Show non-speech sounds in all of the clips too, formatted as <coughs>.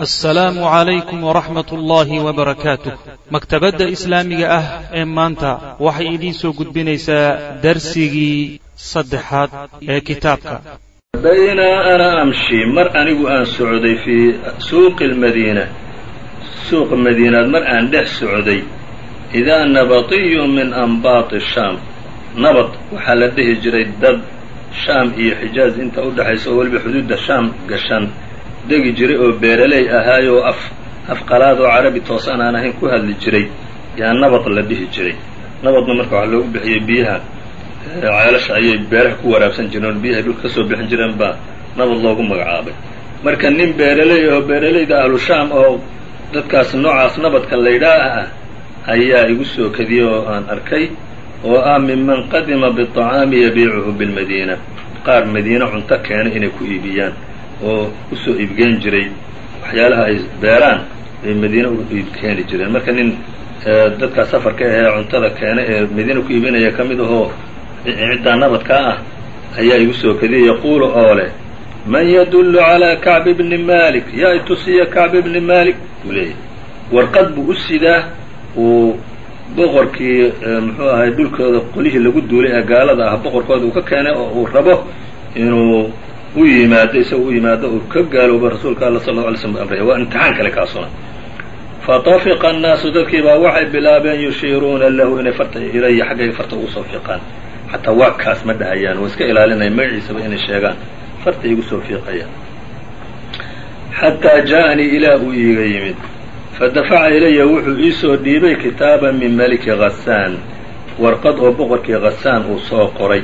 assalaamu calaykum waraxmat ullaahi maktabadda islaamiga ah ee maanta waxay idiin soo gudbinaysaa darsigii saddexaad ee kitaabka. Baynaa ana amshi mar anigu aan socday fii suuqi lmadiina suuqa madiinaad mar aan dhex socday. Idaa nabatiyu min anbaati shaam. Nabad waxaa la dhihi jiray dad shaam iyo xijaaz. Inta u dhexaysa oo weliba xuduudda shaam gashan degi jiray oo beeraley ahaayoo af afqalaad oo carabi toosan aan ahayn ku hadli jiray. Yaa nabad la dhihi jiray. Nabadna marka waxaa loogu bixiyey biyaha ceelasha ayay beeraha ku waraabsan jireen oo biyahay dhulka ka soo bixin jireen baa nabad loogu magacaabay. Marka nin beeraley oo beeralayda ahlu shaam oo dadkaas noocaas nabadka laydhaa ah ayaa igu soo kadiyey oo aan arkay oo ah minman qadima biطacaami yabiicuhu bilmadiina qaar madiine cunto keenay inay ku iibiyaan oo u soo iibgeyn jiray waxyaalaha ay beeraan ay madiine u iibkeeni jireen. Marka nin dadkaa safarka ahee cuntada keena ee madiine ku iibinaya ka mid ahoo ciddaa nabadkaa ah ayaa igu soo kadiyay yaquulu oo leh man yadullu calaa kacbi bni malik yaa itusiya kacbi bni malik buu leeyahy warqad buu u sidaa uu boqorkii muxuu ahay dhulkooda qolihii lagu duulay ee gaalada ah boqorkooda uu ka keenay oo uu rabo inuu u yimaado isaga u yimaado uu ka gaaloobo rasuulka alla sal lla alay slm amraya. Waa imtixaan kale kaasuna fatafiqa annaasu dadkii baa waxay bilaabeen yushiiruuna lahu inay farta ilaya xaggay farta ugu soo fiiqaan. Xataa waa kaas ma dhahayaan waa iska ilaalinaya magaciisaba inay sheegaan. Farta igu soo fiiqayaan. Xataa ja'anii ilaa uu iiga yimid. Fadafaca ilaya wuxuu iisoo dhiibay kitaaban min maliki khasaan warqad oo boqorkii khasaan uu soo qoray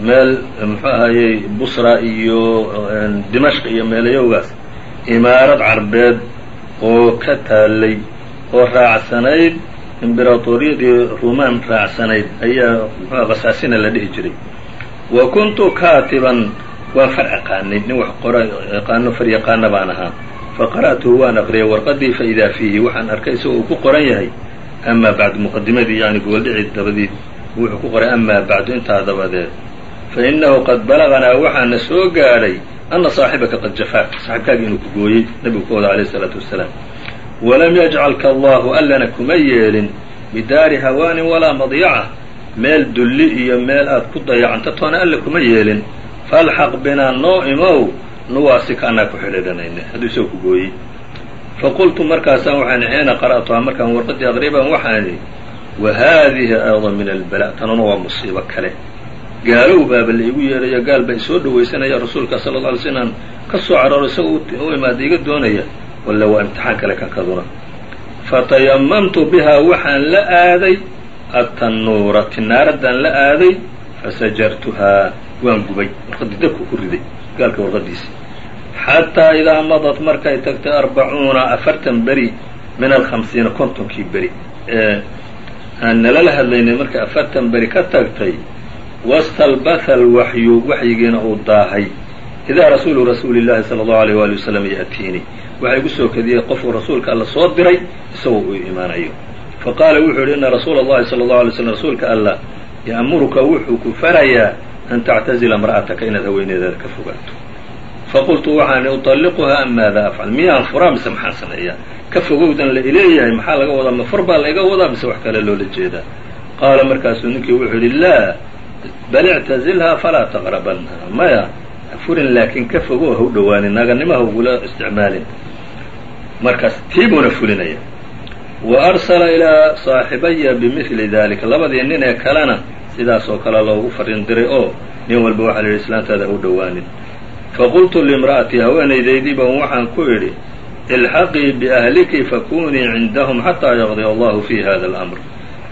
meel muxuu ahayey busra iyo dimashq iyo meelayowgaas imaarad carbeed oo ka taallay oo raacsanayd imberatoriyadii rumaan raacsanayd ayaa muxua khasaasina la dhihi jiray. Wa kuntu kaatiban waan far aqaanay nin wax qora yaqaano far yaqaana baan ahaa. Faqara'tuhu waan aqriyay warqadii faidaa fiihi waxaan arkay isagoo uu ku qoran yahay amaa bacdu muqadimadii yani gogoldhici dabadii wuxuu ku qoray amaa bacdu intaa dabadeed fainahu qad balaganaa waxaana soo gaadhay ana saaxibaka qad jafaak saaxibkaagi inuu ku gooyey nebigu ka wada alayh isalaatu wasalaam walam yajcalka allahu allana kuma yeelin bidaari hawaanin walaa madyaca meel dulli iyo meel aad ku dayacanto toona alle kuma yeelin. Falxaq binaa noo imow nuwaasika anaa ku xidhiidhanayna hadduu isagoo ku gooyey. Faqultu markaasaan waxaan xiina qara'tuhaa markaan warqaddii aqriban waxaan wa haadihi ayda min albala. Tanuna waa musiibo kale gaalow baaba la igu yeedhayo gaal baa isoo dhawaysanaya rasuulka sala alla alay sl inaan ka soo cararo isaga u imaada iga doonaya walla waa imtixaan kale kankaduna fatayamamtu bihaa waxaan la aaday atannuura tinaaradaan la aaday fasajartuhaa waan gubay warqaddii dabku ku riday gaalka warqaddiisi xataa idaa madat markay tagtay arbacuuna afartan beri min alkhamsiina kontonkii beri. Ee aan nalala hadlaynay markay afartan beri ka tagtay wastalbatha alwaxyu waxyigiina uu daahay. Idaa rasuulu rasuuli llahi sala allahu alayh waali wasalam ya'tiinii waxaa igu soo kadiyey qofuu rasuulka alla soo diray isagoo uu imaanayo faqaala wuxuu yidhi ina rasuula allahi sala allahu alay slm rasuulka allah ya'muruka wuxuu ku farayaa an tactazila imra'ataka inaad haweeneedaada ka fogaato. Faqultu waxaan uطalliquhaa am maada afcal? Miyaan furaa mise maxaan sameeyaa? Ka fogowdan la ileeyahay maxaa laga wadaa? Ma fur baa layga wadaa mise wax kale loola jeedaa? Qaala markaasuu ninkii wuxuu yidhi laa bal ictazilhaa falaa taqrabanha maya furin laakiin ka fogo ha u dhowaanin naaganimaha ugula isticmaalin markaas tii buuna wa arsala ilaa saaxibaya bimidli dalik labadii nin ee kalena sidaas oo kale loogu farin diray oo nin walba waxaa la yidhi islaantaada ha u dhowaanin faqultu liimra'atii haweenaydaydii ban waxaan ku idhi ilxaqii biahliki fakunii cindahum xataa yaqdiya allahu fi hada alamr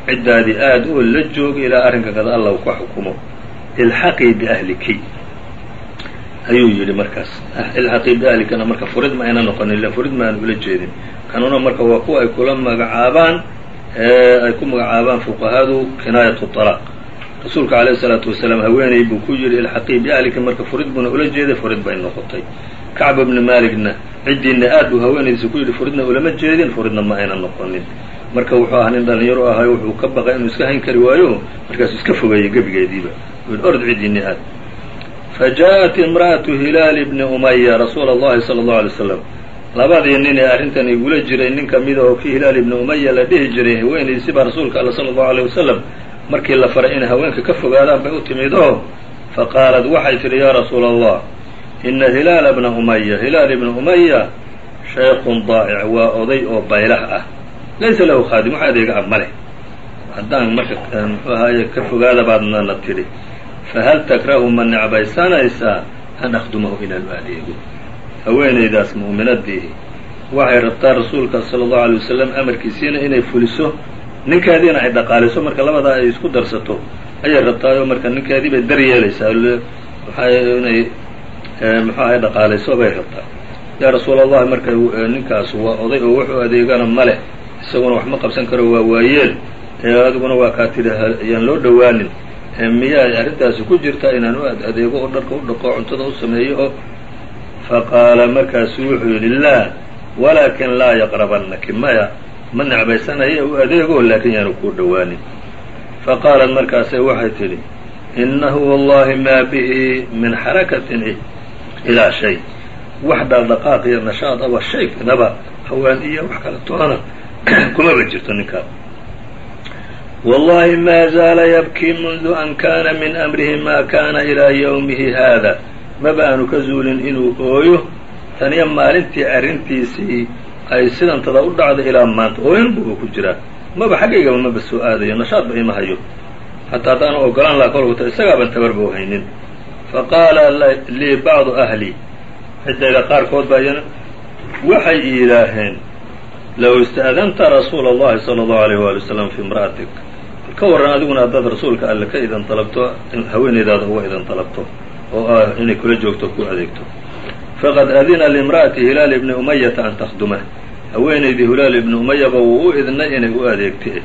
ciddaadii aada oo la joog ilaa arrinkan kada allah uu ka xukumo ilxaqii biahliki ayuu yidhi markaas. Ah, ilxaqii biahlikana marka furid ma ayna noqonin illa furid maaan ula jeedin. Kanuna marka waa kuwa ay kula magacaabaan ay ku magacaabaan fuqahadu kinaayatu talaaq rasuulka calayhi salaatu wasalaam haweenay buu ku yidhi ilxaqii biahliki marka furid buuna ula jeeday furid bay noqotay. Kacba bni malikna ciddiina aad buu haweenaydiisa ku yidhi furidna ulama jeedin furidna ma ayna noqonin marka wuxuu ahaa nin dhalinyaro ahay wuxuu ka baqay inuu iska hayn kari waayo markaasuu iska fogeeyey gebigeediiba u orod ciddiini aad fajaءat imra'atu hilaal bni umaya rasuula اllahi salى اllahu alay slam labadii nin ee arrintan igula jiray nin ka mida oo kii hilaal ibni umaya la dhihi jiray haweenaydiisi baa rasuulka alla sala allahu aleyh wasalam markii la faray inay haweenka ka fogaadaan bay u timid oo faqaalat waxay tidhi yaa rasuula allah ina hilaala bna umaya hilaal ibna umaya shaykhun daa'ic waa oday oo baylah ah laysa lahu khaadim wax adeega ah ma leh haddaan marka muxuu ahaaye ka fogaada baadnana tidhi fahal takrahu ma necbaysanaysaa an akhdumahu inaan u adeego haweenaydaas mu'minadiihi waxay rabtaa rasuulka sala allahu alay wasalam amarkiisiina inay fuliso ninkeediina ay dhaqaaliso marka labadaa ay isku darsato ayay rabtaayoo marka ninkeedii bay dar yeelaysaa inay muxuu ahay dhaqaalayso bay rabtaa yaa rasuul allahi marka ninkaas waa oday oo wuxuu adeegana ma leh isaguna wax ma qabsan karo waa waayeel. Ee adiguna waa kaa tidhi ayaan loo dhowaanin. Miyaa arrintaasi ku jirtaa inaan u adeego oo dharka u dhaqo cuntada u sameeyo? Oo faqaala markaasu wuxuu yidhi laa walaakin laa yaqrabannaki maya ma necbaysanaye u adeego laakin yaanu kuu dhowaanin. Faqaalat markaase waxay tidhi innahu wallahi maa bihi min xarakatin ilaa shay. Wax dhaqdhaqaaq iyo nashaad aba shay kadaba hawaan iyo wax kala toona <coughs> kumaba jirto ninkaa. Wallahi ma zaala yabkii mundu an kana min amrihi ma kana ilaa yawmihi haada. Maba aanu ka zuulin inuu ooyo taniyo maalintii arrintiisii ay sidantada u dhacday ilaa maanta. Ooyan buuba ku jiraa. Maba xaggaygaba maba soo aadayo nashaadba ima hayo. Hataa haddaanu ogolaan laha kolkuta isagaaban tabarba u haynin. Faqaala lii bacdu ahli. Ciddayda qaarkood baa iyana waxay yidhaaheen low ista'danta rasuula allahi sala allahu alayh waali wasalam fi imra'atik ka warran adiguna haddaad rasuulka alle ka idan dalabto haweenaydaada uga idan dalabto oo ah inay kula joogto ku adeegto. faqad adina limra'ati hilaal ibni umayata an takhdumah haweenaydii hilaal ibni umayaba wuu u idnay inay u adeegte.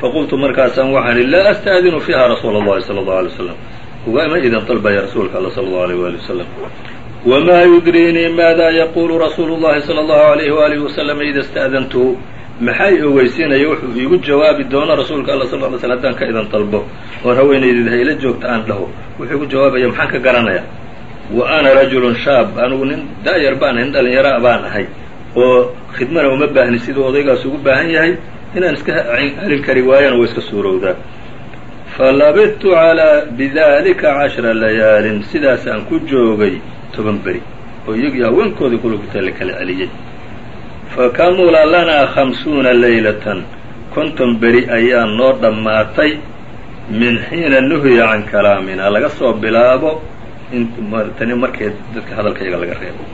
faqultu markaasaan waxaan ihi laa asta'dinu fiiha rasuula allahi sala allahu alay wasalam ugama idan dalbaya rasuulka alla sala allahu alayh waali wasalam wma yudriinii maada yaquulu rasuulu llahi sala allahu alayhi waalihi wasalam ida ista'dantuhu maxay ogeysiinaya wuxuu iigu jawaabi doono rasuulka alla sal ly sl hadaan ka idan dalbo oon haweenaydid hayla joogta aan dhaho wuxuu igu jawaabaya maxaan ka garanaya wa ana rajulun shaab anugu nin daayar baan ahay nin dhallinyara baan ahay oo khidmana uma baahni siduu odaygaas ugu baahan yahay inaan iska celin kari waayana waa iska suurowdaa falabidtu calaa bidalika cashra layaalin sidaasaan ku joogay toban beri oo iyagii haweenkoodii kulugta la kala celiyey fakamula lanaa khamsuuna laylatan konton beri ayaa noo dhammaatay min xiina nuhiya can kalaamina laga soo bilaabo tani markay dadka hadalkayga laga reebo.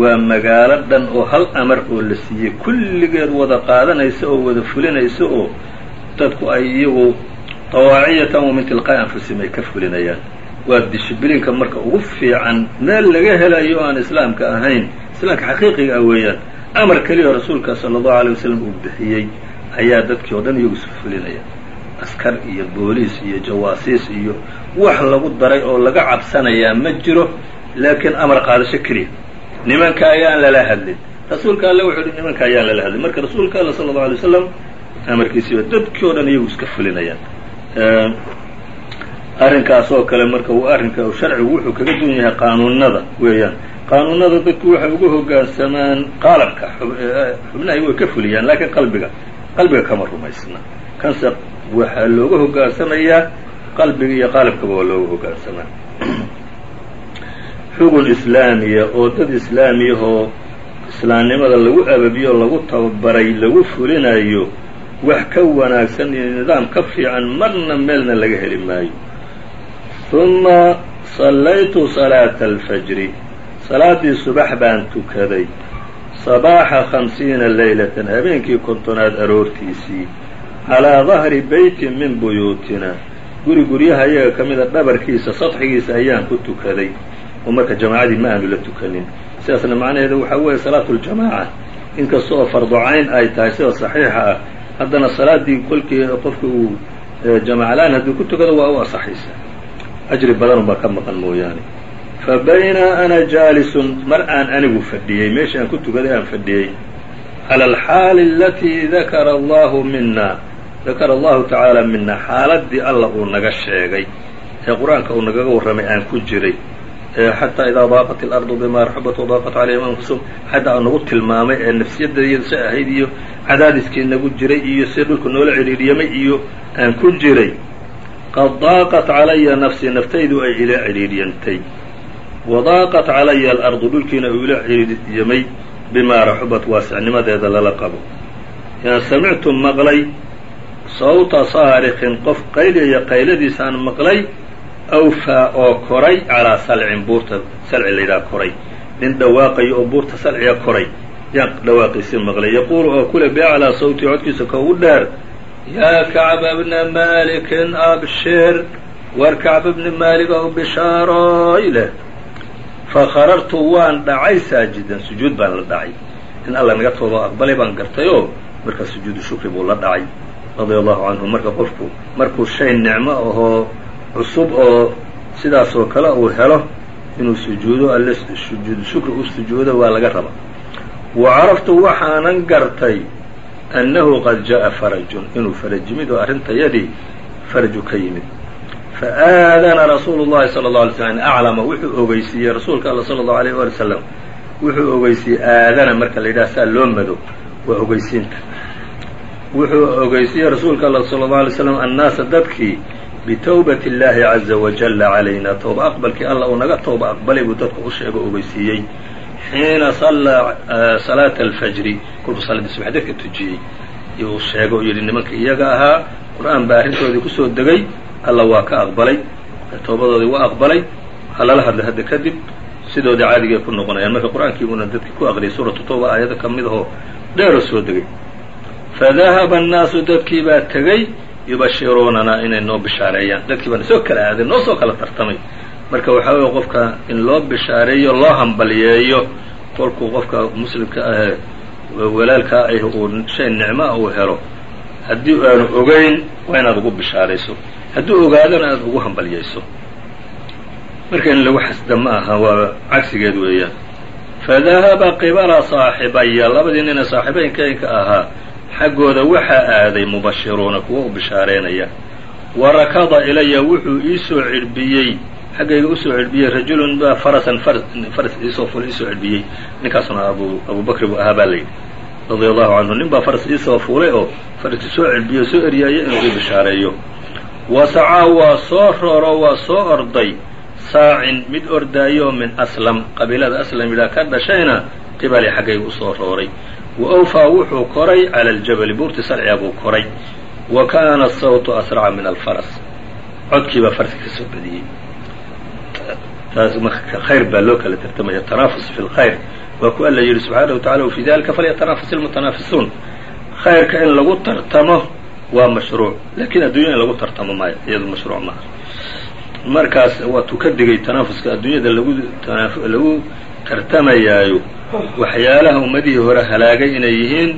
Waa magaalo dhan oo hal amar oo la siiyey kulligeed wada qaadanaysa oo wada fulinaysa oo dadku ay iyagu tawaaciyatan wa min tilqaa'i anfusihim ay ka fulinayaan waa dishibliinka marka ugu fiican meel laga helayo aan islaamka ahayn islaamka xaqiiqiga ah weeyaan amar keliyaoo rasuulka sala allahu alay wasalam uu bixiyey ayaa dadkii oo dhan iyagu isu fulinaya. Askar iyo booliis iyo jawaasiis iyo wax lagu daray oo laga cabsanayaa ma jiro laakiin amar qaadasho keliya. Nimanka ayaan lala hadlin. Rasuulka alle wuxuu yihi nimanka ayaan lala hadlin. Marka rasuulka alla sala allau alay wasalam amarkiisiiba dadkii o dhan iyagu iska fulinayaan arrinkaas oo kale marka uu arrinka sharcigu wuxuu kaga duwan yahay qaanuunada weeyaan. Qaanuunada dadku waxay ugu hoggaansamaan qaalabka xubnahay way ka fuliyaan laakiin qalbiga qalbiga kama rumaysna. Kanse waxaa looga hogaansamayaa qalbiga iyo qaalibkaba waa looga hoggaansamaa <clears throat> xugun islaamiya oo dad islaamiyahoo islaamnimada lagu ababiyo lagu tababaray lagu fulinayo wax ka wanaagsan iyo nidaam ka fiican marna meelna laga heli maayo ثuma صallaytu صalaaةa الfajri salaaddii subax baan tukaday صabaaxa خamsiina laylatan habeenkii kontonaad aroortiisii calىa dahri beyti min buyuutina guri guryaha iyaga ka mida dhabarkiisa sadxigiisa ayaan ku tukaday oo marka jamaacadii ma aanu la tukanin sidaasna macnaheedu waxaa weeye salaatu اljamaaca inkasta oo fardu cayn ay tahay sida صaxiixa ah haddana salaaddii kolkii qofka uu jamaclaan hadduu ku tukado waa u asaxaysa ajri badanun baa ka maqan mooyaane fa baynaa ana jaalisun mar aan anigu fadhiyey meeshii aan ku tukaday aan fadhiyey cala alxaali alatii dakara allahu mina dakara allahu tacaala mina xaaladdii alla uu naga sheegay ee qur'aanka uu nagaga warramay aan ku jiray xataa idaa daaqat ilardu bimaa raxubat wadaaqat calayhim anfusum xataa nagu tilmaamay ee nafsiyadayadu si ahayd iyo cadaadiskii nagu jiray iyo si dhulku noola cidhiidhyamay iyo aan ku jiray qad daaqat calaya nafsii naftaydu ay ila cidhiidhyantay wadaaqat calaya alardu dhulkiina uu ila cidhiidhyamay bimaa raxubat waasicnimadeeda lala qabo. Yaan samictu maqlay sawta saarikin qof qaylaya qayladiisaan maqlay awfaa oo koray calaa salcin buurta salci layidhaha koray. Nin dhawaaqayo oo buurta salciga koray yaan dhawaaqiisii maqlay. Yaquulu oo kule biaclaa sawtii codkiisa ka ugu dheer yaa kacba bna maalikin abshir war kacba bni maalik ow bishaaroy leh fakharartu waan dhacay saajidan sujuud baan la dhacay in alla naga tooba aqbalay baan gartayoo markaa sujuudu shukri buu la dhacay radia allahu canhu marka qofku markuu shay nicmo ahoo cusub oo sidaasoo kale uu helo inuu sujuudo alle sujuudu shukri u sujuudo waa laga raba wa caraftu waxaanan gartay annahu qad jaءa farajun inuu faraj yimid oo arrintayadii faraju ka yimid faآadana rasuulu الlahi salى الlه alay slm aclama wuxuu ogeysiiyey rasuulka alla salى الlaه alيه wali slam wuxuu ogeysiiyey aadana marka la yidhaha saa loo mado waa ogeysiinta wuxuu ogeysiiyey rasuulka alla salى الlaه alay slam annaasa dadkii bitowbati اllahi caza wajala calayna towba aqbalkii alla uu naga towba aqbalay buu dadka u sheego ogeysiiyey xiina sallaa salaata alfajri kolkuu salaadii subax dadka tujiyey. Iyuu sheego u yidhi nimanka iyaga ahaa qur'aan baa arrintoodii ku soo degay alla waa ka aqbalay toobadoodii waa aqbalay ha hadlay hadda kadib sidoodii caadigay ku noqonayaan. Marka qur'aankii dadkii ku aqriyay suuratu tawba aayado ka mid ahoo dheeroo soo degay. Fadahaba annaasu dadkii baa tegey yubashiruunanaa inay noo bishaareeyaan. Dadkii baana soo kala aaday noo soo kala tartamay marka waxaa weeye qofka in loo bishaareeyo loo hambaliyeeyo kolkuu qofka muslimka ahee walaalkaa ah uu shay nicmo ah uu helo. Haddii aanu ogeyn waa inaad ugu bishaarayso. Hadduu ogaadona aad ugu hambaliyayso marka in lagu xasda ma aha waa cagsigeed weeyaan. Fadahaba qibala saaxibaya labadii nina saaxibaynkaynka ahaa xaggooda waxaa aaday mubashiruuna kuwa u bishaareynaya wa rakada ilaya wuxuu iisoo cidhbiyey xaggayga u soo cidhbiyey rajulun baa farasan faras iisoo fulay iisoo cidhbiyey ninkaasuna abu abu bakri buu ahaa baa layidhi radia allahu canhu nin baa faras iisoo fuulay oo faraski soo cidhbiyo soo eryaaya inuu ii bishaareeyo. Wasacaa waa soo rooro waa soo orday. Saacin mid ordaayo min aslam qabiilada aslam yidhaha ka dhashayna qibali xaggayga u soo rooray. Wa awfaa wuxuu koray cala aljabali buurti salciga buu koray. Wa kaana asawtu asraca min alfaras. Codkii baa faraska ka soo badiyey taas marka khayr baa loo kala tartamaya tanaafus fi lkhayr waa ku alla yidhi subxaanahu watacala wafii dalika falyatanafas ilmutanaafisuun khayrka in lagu tartamo waa mashruuc laakiin addunya in lagu tartamo maayo iyadu mashruuc maaha markaas waatuu ka digay tanaafuska adduunyada lagu lagu tartamayaayo. Waxyaalaha ummadihii hore halaagay inay yihiin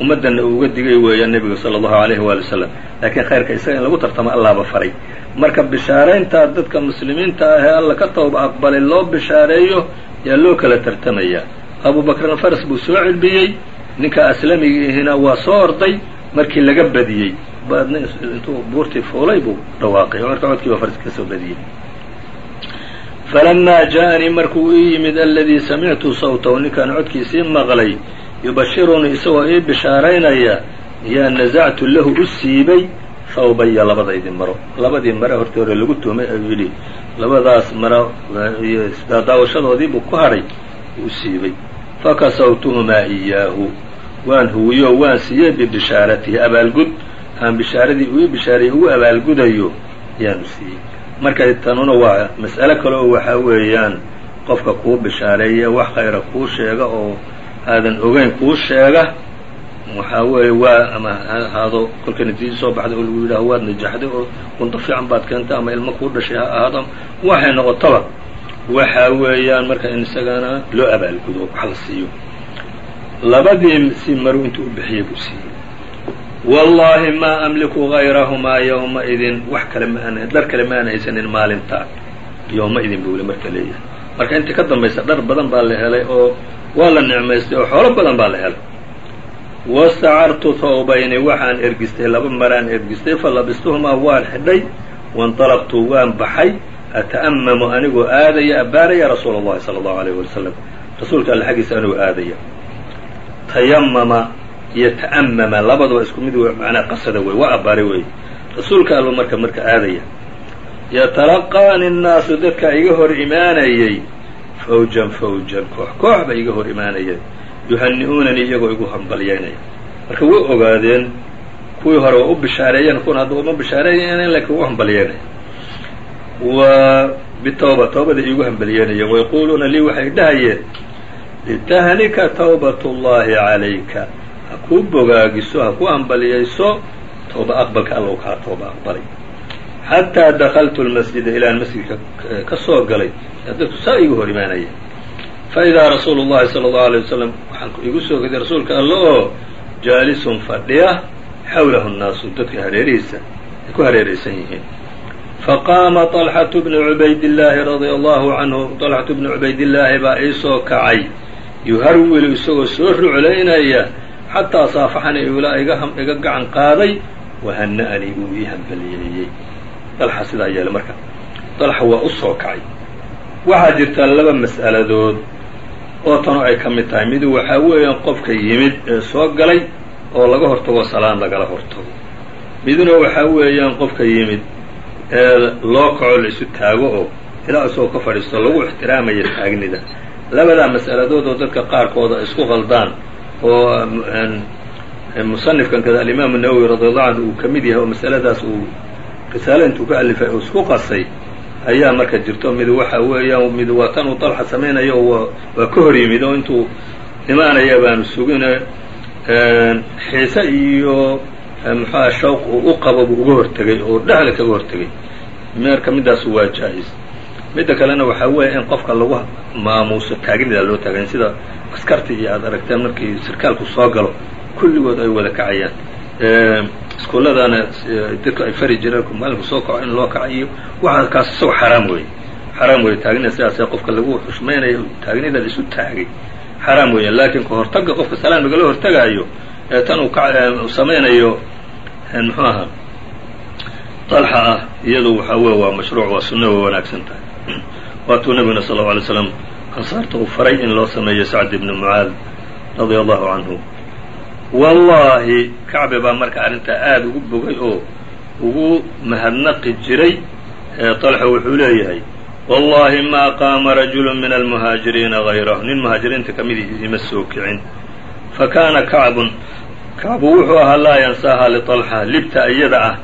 ummaddanna uu uga digay weeyaan nebiga sala allahu alayhi waali wasalam laakiin khayrka isaga in lagu tartamo allaaba faray. Marka bishaarayntaa dadka muslimiinta ah ee alla ka tooba aqbalay loo bishaareeyo yaa loo kala tartamayaa. Abu bakrna faras buu soo cidhbiyey ninka aslamigiihina waa soo orday markii laga badiyey. Baadna intuu buurtii fuulay buu dhawaaqay marka codkii baa faraska ka badiyey. Falamaa ja'anii markuu ii yimid aladii samictu sawtahu ninkaan codkiisii maqlay yubashirunii isagoo ii bishaaraynaya yaa nasactu lahu u siibay. Hawbaya labadaydii maro. Labadii mare hortii hore lagu tuumay ayuu yidhi labadaas maro iyo daadaawashadoodii buu ku hadhay u siibay. Fakasawtuhumaa iyaahu. Waan huwiyo waan siiyey bibishaaratihi abaalgud aan bishaaradii uu bishaariyey ugu abaalgudayo ayaanu siiyey. Marka tanuna waa mas'alo kale oo waxaa weeyaan qofka kuu bishaareeya wax khayra kuu sheega oo aadan ogeyn kuu sheega. Waxaa weeye waa ama ha ahaado kolka natiijo soo baxda oo lagu yidhaaho waad najaxday oo kunto fiican baad keentay ama ilmo kuu dhashay ha ahaado. Waxay noqotaba waxaa weeyaan marka in isagana loo abaalgudo wax la siiyo. Labadii si maru intuu u bixiyey buu siiyey. Wallaahi maa amliku hayrahumaa yowma idin. Wax kale ma aan dhar kale ma aan haysanin maalintaa yowma idin buu marka leeyahay. Marka intii ka dambaysa dhar badan baa la helay oo waa la nicmaystay oo xoolo badan baa la helay wastacartu thawbayni waxaan ergistay laba maraan ergistay fa labistuhumaa waan xidhay wainطalaqtu waan baxay ata'amamu anigoo aadaya abbaaraya rasuula اllahi salى اllahu alayh wasalam rasuulka alle xaggiisa anigoo aadaya tayamama iyo ta'amama labadaba isku mid macnaa qasada wey waa abbaaray wey rasuulka allo marka marka aadaya yatalaqaani الnaasu dadka iga hor imaanayay fawjan fawjan. Koox koox ba iga hor imaanayay yuhani-uunanii iyagoo igu hambalyaynaya marka way ogaadeen kuwii hore waa u bishaareeyeen kuwan hadda uma bishaareeyen laakiin u hambalyeynaya. Wa bitawba tawbada iigu hambalyeynayeen wayaquuluuna lii waxay dhahayeen litahnika tawbat اllahi calayka. Ha kuu bogaagiso ha ku hambalyayso tooba aqbalka alla kaa tooba aqbalay xataa dakaltu lmasjida ilaan masjidka ka soo galay dadku saa igu hor imaanaya faidaa rasuulu llahi sala allahu alay wasalam waxaan igu soo gaday rasuulka alla oo jaalisun fadhiya xawlahu nnaasu dadka hareerihiisa ay ku hareeraysan yihiin faqaama طalxatu bnu cubaydillaahi radia allahu canhu طalxatu bnu cubaydillaahi baa iisoo kacay yuharwilu isagoo soo ruclaynaya xataa saafaxanii ilaa iga gacan qaaday wahana-anii uu ii hambaliyeeyey dalxa sidaa yeelay marka. Dalxa waa u soo kacay. Waxaa jirta laba mas'aladood oo tanu ay ka mid tahay. Midu waxaa weeyaan qofka yimid ee soo galay oo laga hortago salaan lagala hortago. Miduna waxaa weeyaan qofka yimid ee loo kaco la isu taago oo ilaa isagoo ka fadhiisto lagu ixtiraamaya taagnida. Labadaa mas'aladood oo dadka qaarkooda isku qaldaan oo musanifkan kada alimaamu nawowi radiallahu canhu uu ka mid yahay oo masaladaas uu risaale intuu ka alifay oo isku qasay ayaa marka jirto mid waxa weeyaan mid waa tan uu dalxa samaynayo oo waa ka hor yimid oo intuu imaanaya baanu sugine xiise iyo muxuaha shawq uu u qabo buu uga hortegay oo dhexda kaga hortegay. Meerka midaasu waa jaa-is. Midda kalena waxaa weeya in qofka lagu maamuuso taagnida loo taagayn sida askarta iyo aada aragteen markii sarkaalku soo galo kulligood ay wada kacayaan iskuulladaana dadku ay fari jireen maalinku soo kaco in loo kaca iyo waxa kaas isagoo xaraam weeye. Xaraam weeye taagnida sidaasee qofka lagu xushmaynayo taagnida la isu taagay. Xaraam weeye laakiin ka hortagga qofka salaamiga loo hortagaayo ee tan uu uu samaynayo muxuu ahaa? Dalxa ah iyadu waxaa weye waa mashruuc waa sunna way wanaagsan tahay. <clears throat> Waatuu nabiguna sal lla alay slam ansaarta uu faray in loo sameeyo sacd ibni mucaad radia allahu canhu wallaahi kacbi baa marka arrintaa aada ugu bogay oo ugu mahadnaqi jiray طalxa wuxuu leeyahay wallahi ma qaama rajulu min almuhaajiriina gayrah nin muhaajiriinta ka mid ima soo kicin fakana kacbun kacbu wuxuu ahaa laa yansaaha liطalxa libta iyada ah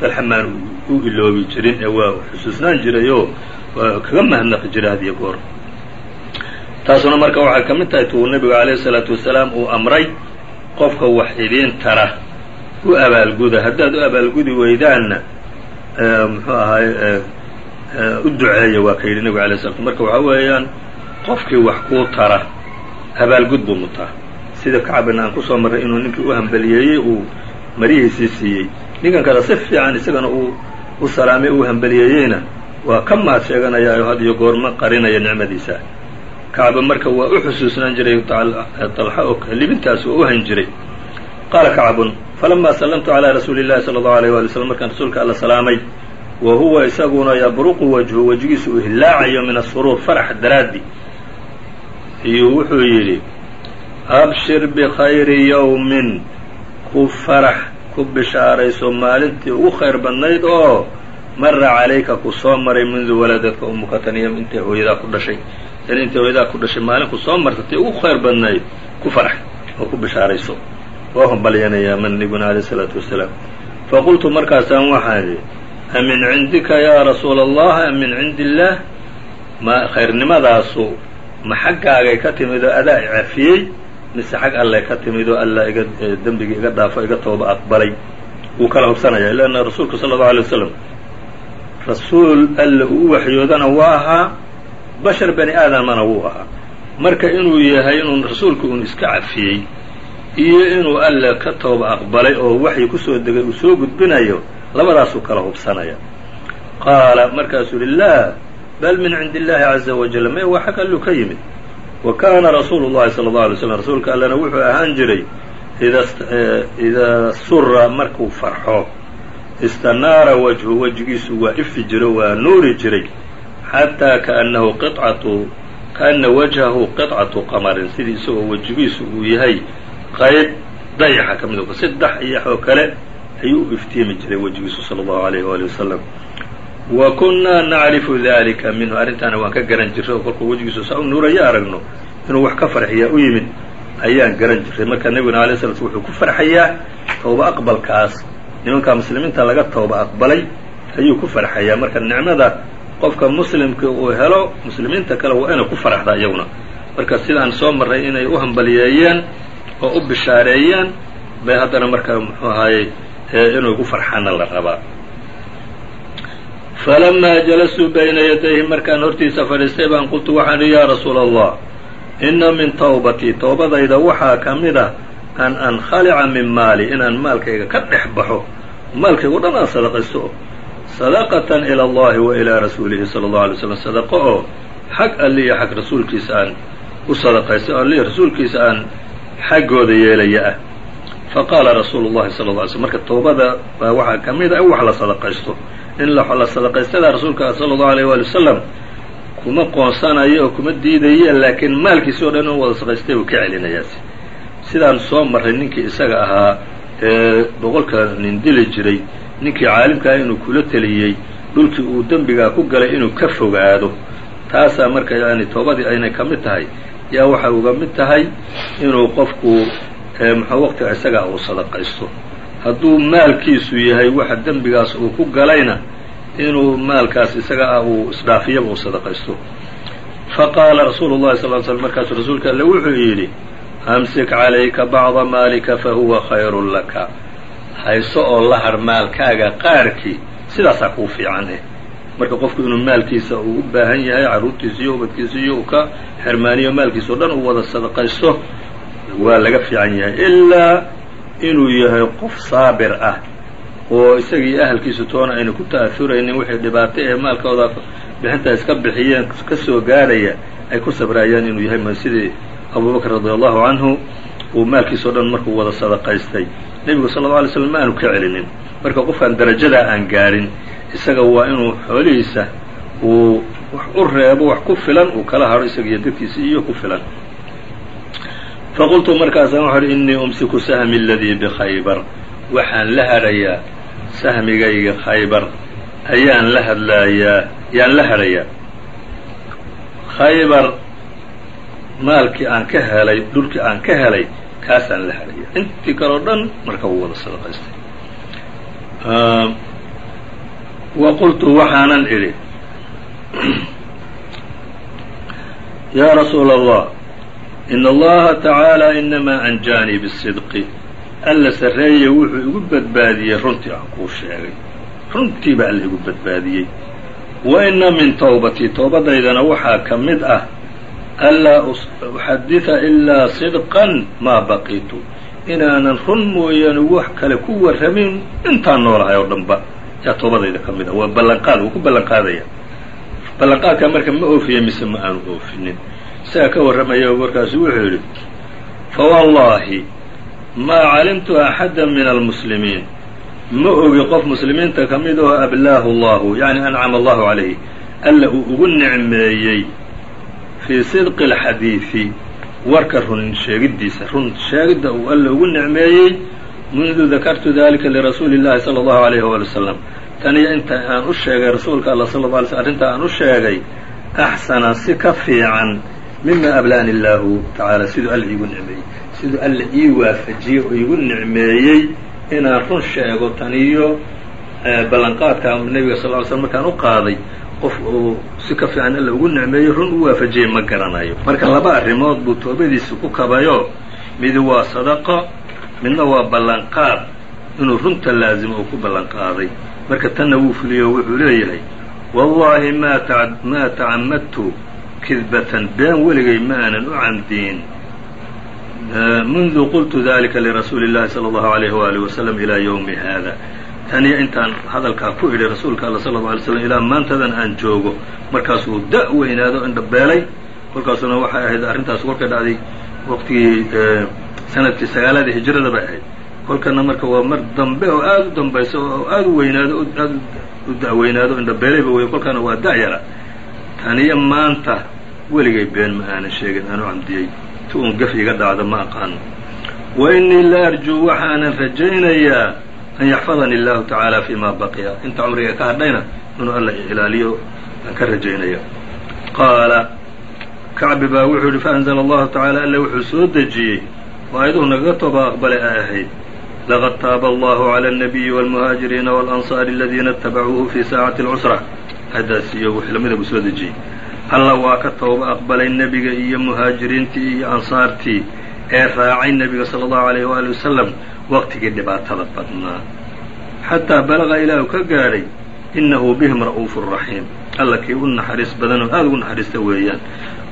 dalxa maan u iloobi jirin ee waa xusuusnaan jiray oo waa kaga mahadnaqi jiray had iyo goor taasuna marka waxay ka mid tahay tuu nebigu alayh الsalaatu wasalaam uu amray qofka wax idiin tara u abaalguda. Haddaad u abaalgudi weydaanna muxuu ahaay u duceeya waa ka yidhi nebigu alay slat marka waxaa weeyaan qofkii wax kuu tara abaalgud buu mutaa. Sida kacbina aan ku soo marray inuu ninkii u hambeliyeeyey uu maryihiisii siiyey. Ninkan kada si fiican isagana uu u salaamay uu hambeliyeeyeyna waa ka mahad sheeganayaayo had iyo goorma qarinaya nicmadiisa kacba marka waa u xusuusnaan jiray dalxa oo libintaas waa u hayn jiray. Qaala kacbun falamaa sallamtu calaa rasuuli llahi sala allahu alayh wali slam markaan rasuulka alla salaamay wa huwa isaguna yabruqu wajhu wejigiisu uu hillaacayo min asuruur farax daraaddi. Iyo wuxuu yidhi abshir bikhayri yowmin ku farax ku bishaarayso maalintii ugu khayr badnayd oo mara calayka ku soo maray mundu waladadka umuka taniyam intay hooyadaa ku dhashay tan intay ku dhashay maalin ku soo martatay ugu khayr badnayd ku farax oo ku bishaarayso. Waa hambalyanayaa man nabiguna alayh isalaatu wasalaam faqultu markaasaan waxaan idhi a min cindika yaa rasuula allah am min cindi illaah ma khayrnimadaasu ma xaggaagay ka timid oo adaa i cafiyey mise xag allay ka timid oo alla iga dembigii iga dhaafo iga tooba aqbalay. Wuu kala hubsanaya leanna rasuulku sala allau alay wasalam rasuul alla uu waxyoodana waa ahaa bashar bani aadamana wuu ahaa. Marka inuu yahay inuu rasuulku un iska cafiyey iyo inuu alla ka tooba aqbalay oo waxyi ku soo degay uu soo gudbinayo labadaasuu kala hubsanaya. Qaala markaasuu yihi laa bal min cindi illahi caza wajal may waa xag alluu ka yimid? Wa kaana rasuulu llahi sala allau alay slam rasuulka allana wuxuu ahaan jiray idaa sura markuu farxo istanaara wajhu wejigiisu waa ifi jiro waa nuuri jiray xataa kaanahu qiطcatu kaana wajhahu qiطcatu qamarin sidii isagoo wejigiisu uu yahay qayb dayaxa ka mid saddex iyax oo kale ayuu u iftiimi jiray wejigiisu salى اllahu alayh wali wasalam wa kunnaa nacrifu dalika minhu arrintaana waan ka garan jiray oo kolkuu wejigiisu saa u nuuraya aragno inuu wax ka farxiyaa u yimid ayaan garan jiray marka nebiguna alay sla wuxuu ku farxayaa tooba aqbalkaas nimankaa muslimiinta laga tooba aqbalay ayuu ku farxayaa marka nicmada qofka muslimka uu helo muslimiinta kale waa inay ku faraxdaa iyaguna marka sidaan soo marray inay u hambaliyeeyeen oo u bishaareeyeen bay haddana marka muxuu ahaayey inuu gu farxaana la rabaa falamaa jalasuu bayna yadayhi markaan hortiisa fadhiistay baan qultu waxaan ihi yaa rasuula allah inna min tawbatii toobadayda waxaa ka mid ah an ankhalica min maali inaan maalkayga ka dhex baxo. Maalkayga o dhan aan sadaqaysto sadaqatan ila allahi wa ilaa rasuulihi sala allahu alay slam sadaqo oo xag alliya xag rasuulkiisa aan u sadaqaysto alliya rasuulkiisa aan xaggooda yeelaya ah faqaala rasuulu llahi sala lla alay slm marka towbada baa waxaa ka mid a in wax la sadaqaysto in la sadaqaystada rasuulka sala allahu alayh waali wasalam kuma qoonsanayo oo kuma diidaye laakiin maalkiisi o dhan in wada sadaqaystay uu ka celinayaas sidaan soo marray ninkii isaga ahaa ee boqolka nin dili jiray ninkii caalimkaa inuu kula teliyey dhulkii uu dembigaa ku galay inuu ka fogaado. Taasaa marka yani toobadii aynay ka mid tahay yaa waxay uga mid tahay inuu qofku muxuu waqtiga isagaa uu sadaqaysto. Hadduu maalkiisu yahay waxa dembigaas uu ku galayna inuu maalkaas isaga ah uu isdhaafiyaba uu sadaqaysto. Faqaala rasuulu llahi sal l slm markaasu rasuulka alle wuxuu yidhi amsik calayka bacda maalika fahuwa khayrun laka hayso oo la har maalkaaga qaarkii sidaasaa kuu fiican eh marka qofku inuu maalkiisa uu u baahan yahay carruurtiisa iyo ubadkiisa iyo uu ka xirmaaniyo maalkiisa oo dhan uu wada sadaqaysto waa laga fiican yahay. Ilaa inuu yahay qof saabir ah oo isagii ahalkiisu toona ayna ku ta'auraynin wixii dhibaato ee maalkooda bixinta iska bixiyeen ka soo gaadhaya ay ku sabrayaan inuu yahay ma sidii abubakr radi allahu canhu uu maalkiisa o dhan markuu wada sadaqaystay. Nebigu sala alla alay slam ma aanu ka celinin. Marka qofkaan darajadaa aan gaadhin isaga waa inuu xoolihiisa uu wax u reebo wax ku filan uu kala hadho isaga iyo dadkiisa iyo ku filan. Faqultu markaasaan waxau uhi innii umsiku sahmi aladii bikhaybar waxaan la hadhayaa sahmigayga khaybar. Ayaan la hadlaayaa yaan la hadhayaa khaybar maalkii aan ka helay dhulkii aan ka helay kaasaan la hadhaya intii kaleo dhan marka wuu wada sadaqaystay. Wa qultu waxaanan idhi <clears throat> yaa rasuula allah in allaha tacaala inamaa anjaanii bisidqi. Alla sarreeye wuxuu igu badbaadiyey runtii aan kuu sheegay. Runtii baa alla igu badbaadiyey. Wa ina min towbatii toobadaydana waxaa ka mid ah anlaa uxadida ilaa sidqan maa baqitu inaanan run mooyaane wax kale ku warramin intaan noolahay oo dhanba yaa toobadayda ka mid ah waa ballanqaad wuu ku ballanqaadaya ballanqaadkaa marka ma oofiye mise ma aanu oofinin isagaa ka warramaya markaasu wuxuu yidhi fawallaahi maa calimtu axada min almuslimiin ma ogi qof muslimiinta ka mid oo ablaahu allahu yacni ancama allahu calayh alla uu ugu nicmeeyey fii sidqi alxadiidi warka run sheegiddiisa. Run sheegidda uu alla ugu nicmeeyey mundu dakartu dalika lirasuuli اllahi salى allahu alayh wali wasalam taniyo inta aan u sheegay rasuulka alla sala la alay sl arrinta aan u sheegay axsana si ka fiican mima ablaani illaahu tacaala siduu alla iigu nicmeeyey. Siduu alla ii waafajiyey oo iigu nicmeeyey inaan run sheego taniyo ballanqaadka nebiga sal ly slm markaan u qaaday qof uu si ka fiican alla ugu nicmeeyey run u waafajiyey ma garanayo marka laba arrimood buu toobadiisa ku kabayo midi waa sadaqo midna waa ballanqaad inuu runta laazimo uu ku ballanqaaday marka tanna wuu fuliyo wuxuu leeyahay wallahi ma maa tacamadtu kidbatan been weligay ma aanan u camdiin mundu qultu dalika lirasuuli اllahi salى اllahu alayh waalih wasalam ilaa ywmi hada taniyo intaan hadalkaa ku idhi rasuulka alla sala اlه alay slam ilaa maantadan aan joogo. Markaasuu da' weynaado indhabeelay kolkaasuna waxay ahayd arrintaas kolkay dhacday waqtigii sannadkii sagaalada hijrada bay ahayd. Kolkana marka waa mar dambe oo aada u dambaysa oo aada u weynaado aada u da'weynaado indhabeelayba wey kolkana waa da'yara taniyo maanta weligay been ma aanan sheegin aanu camdiyey. Ti uun gaf iga dhacdo ma aqaano. Wa innii la arjuu waxaanan rajaynayaa an yaxfadani allahu tacaala fii ma baqiya inta cumriga ka hadhayna inuu alla ilaaliyo aan ka rajaynaya qaala kacbi baa wuxuu yihi faanzla allahu tacaala alla wuxuu soo dejiyey oo ayaduhu nagaga tooba aqbalay ay ahayd laqad taaba allahu cala alnabiyi walmuhaajiriina walansaari aladiina itabacuuhu fii saacati alcusra haddaas iyo wix lamida buu soo dejiyey alla waa ka tooba aqbalay nebiga iyo muhaajiriintii iyo ansaartii ee raacay nebiga sala allahu alayh waali wasalam waqtigii dhibaatada badnaa. Xataa balaqa ilaahu ka gaadhay innahu bihim ra'uufu raxiim alla kii u naxariis badan oo aada ugu naxariista weeyaan.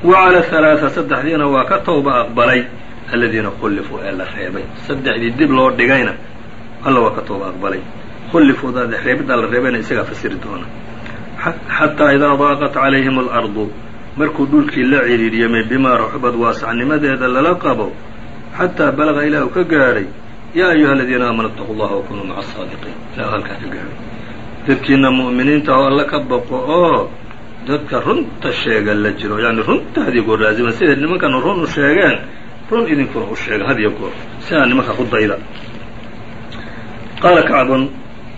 Wa cala halaaa saddexdiina waa ka tooba aqbalay aladiina khullifuu ee la reebay. Saddexdii dib loo dhigayna alla waa ka tooba aqbalay. Khullifuudaad reebiddaa la reebayna isagaa fasiri doona. Xataa idaa daaqat calayhim alardu markuu dhulkii la cidhiidhyamay bimaa raxubad waasacnimadeeda lala qabo xataa balaqa ilaahu ka gaadhay yaa ayuha aladiina aamanu itaqu llaha wakunuu maca asaadiqiin ilaahu halkaa ka gaadhay dadkiina mu'miniinta oo alla ka baqo oo dadka runta sheega la jiro yani runta hadiyo raasima siday nimankanu run u sheegeen run idinkuna u sheega had iyo goor sidaa nimanka ku dayda qaala kacbun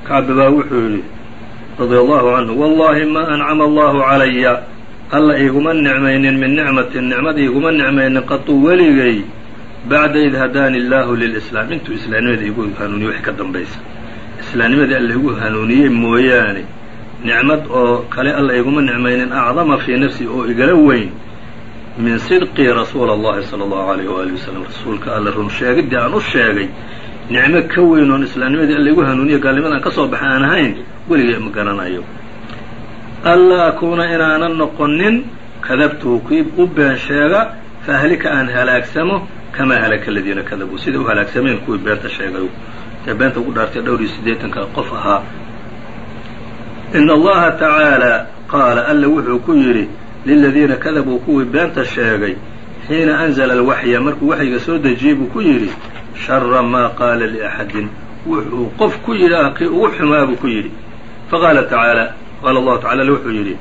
kacbi baa wuxuu yidhi radia allahu canhu wallahi ma ancama allahu calaya alla iguma nicmaynin min nicmatin nicmad iguma nicmaynin qatuu weligay bacda id hadaani illaahu lilislaam. Intuu islaamnimada igu hanuuniye wixii ka dambaysa. Islaamnimadii alla igu hanuuniyey mooyaane nicmad oo kale alla iguma nicmaynin acdama fii nafsi oo igala weyn min sidqii rasuula allahi sala allahu alayh waali wasalam rasuulka alla run sheegiddii aan u sheegay nicmo ka weyn oon islaamnimadii alla igu hanuuniyo gaalnimadaan ka soo baxa aan ahayn weligay ma garanayo. Allaa akuuna inaanan noqonin kadabtuhu kii u been sheega faahlika aan halaagsamo kamaa halaka aladiina kadabuu siday u halaagsameen kuwii beenta sheegay ee beenta ugu dhaartay dhowr iyo siddeetanka qof ahaa in allaha tacaala qaala alla wuxuu ku yidhi liladiina kadabuu kuwii beenta sheegay xiina anzla alwaxya markuu waxyiga soo dejiyey buu ku yidhi shara maa qaala liaxadin wuxuu qof ku yidhaah kii ugu xumaa buu ku yidhi faqaala tacaala qaala allahu tacala alle wuxuu yidhi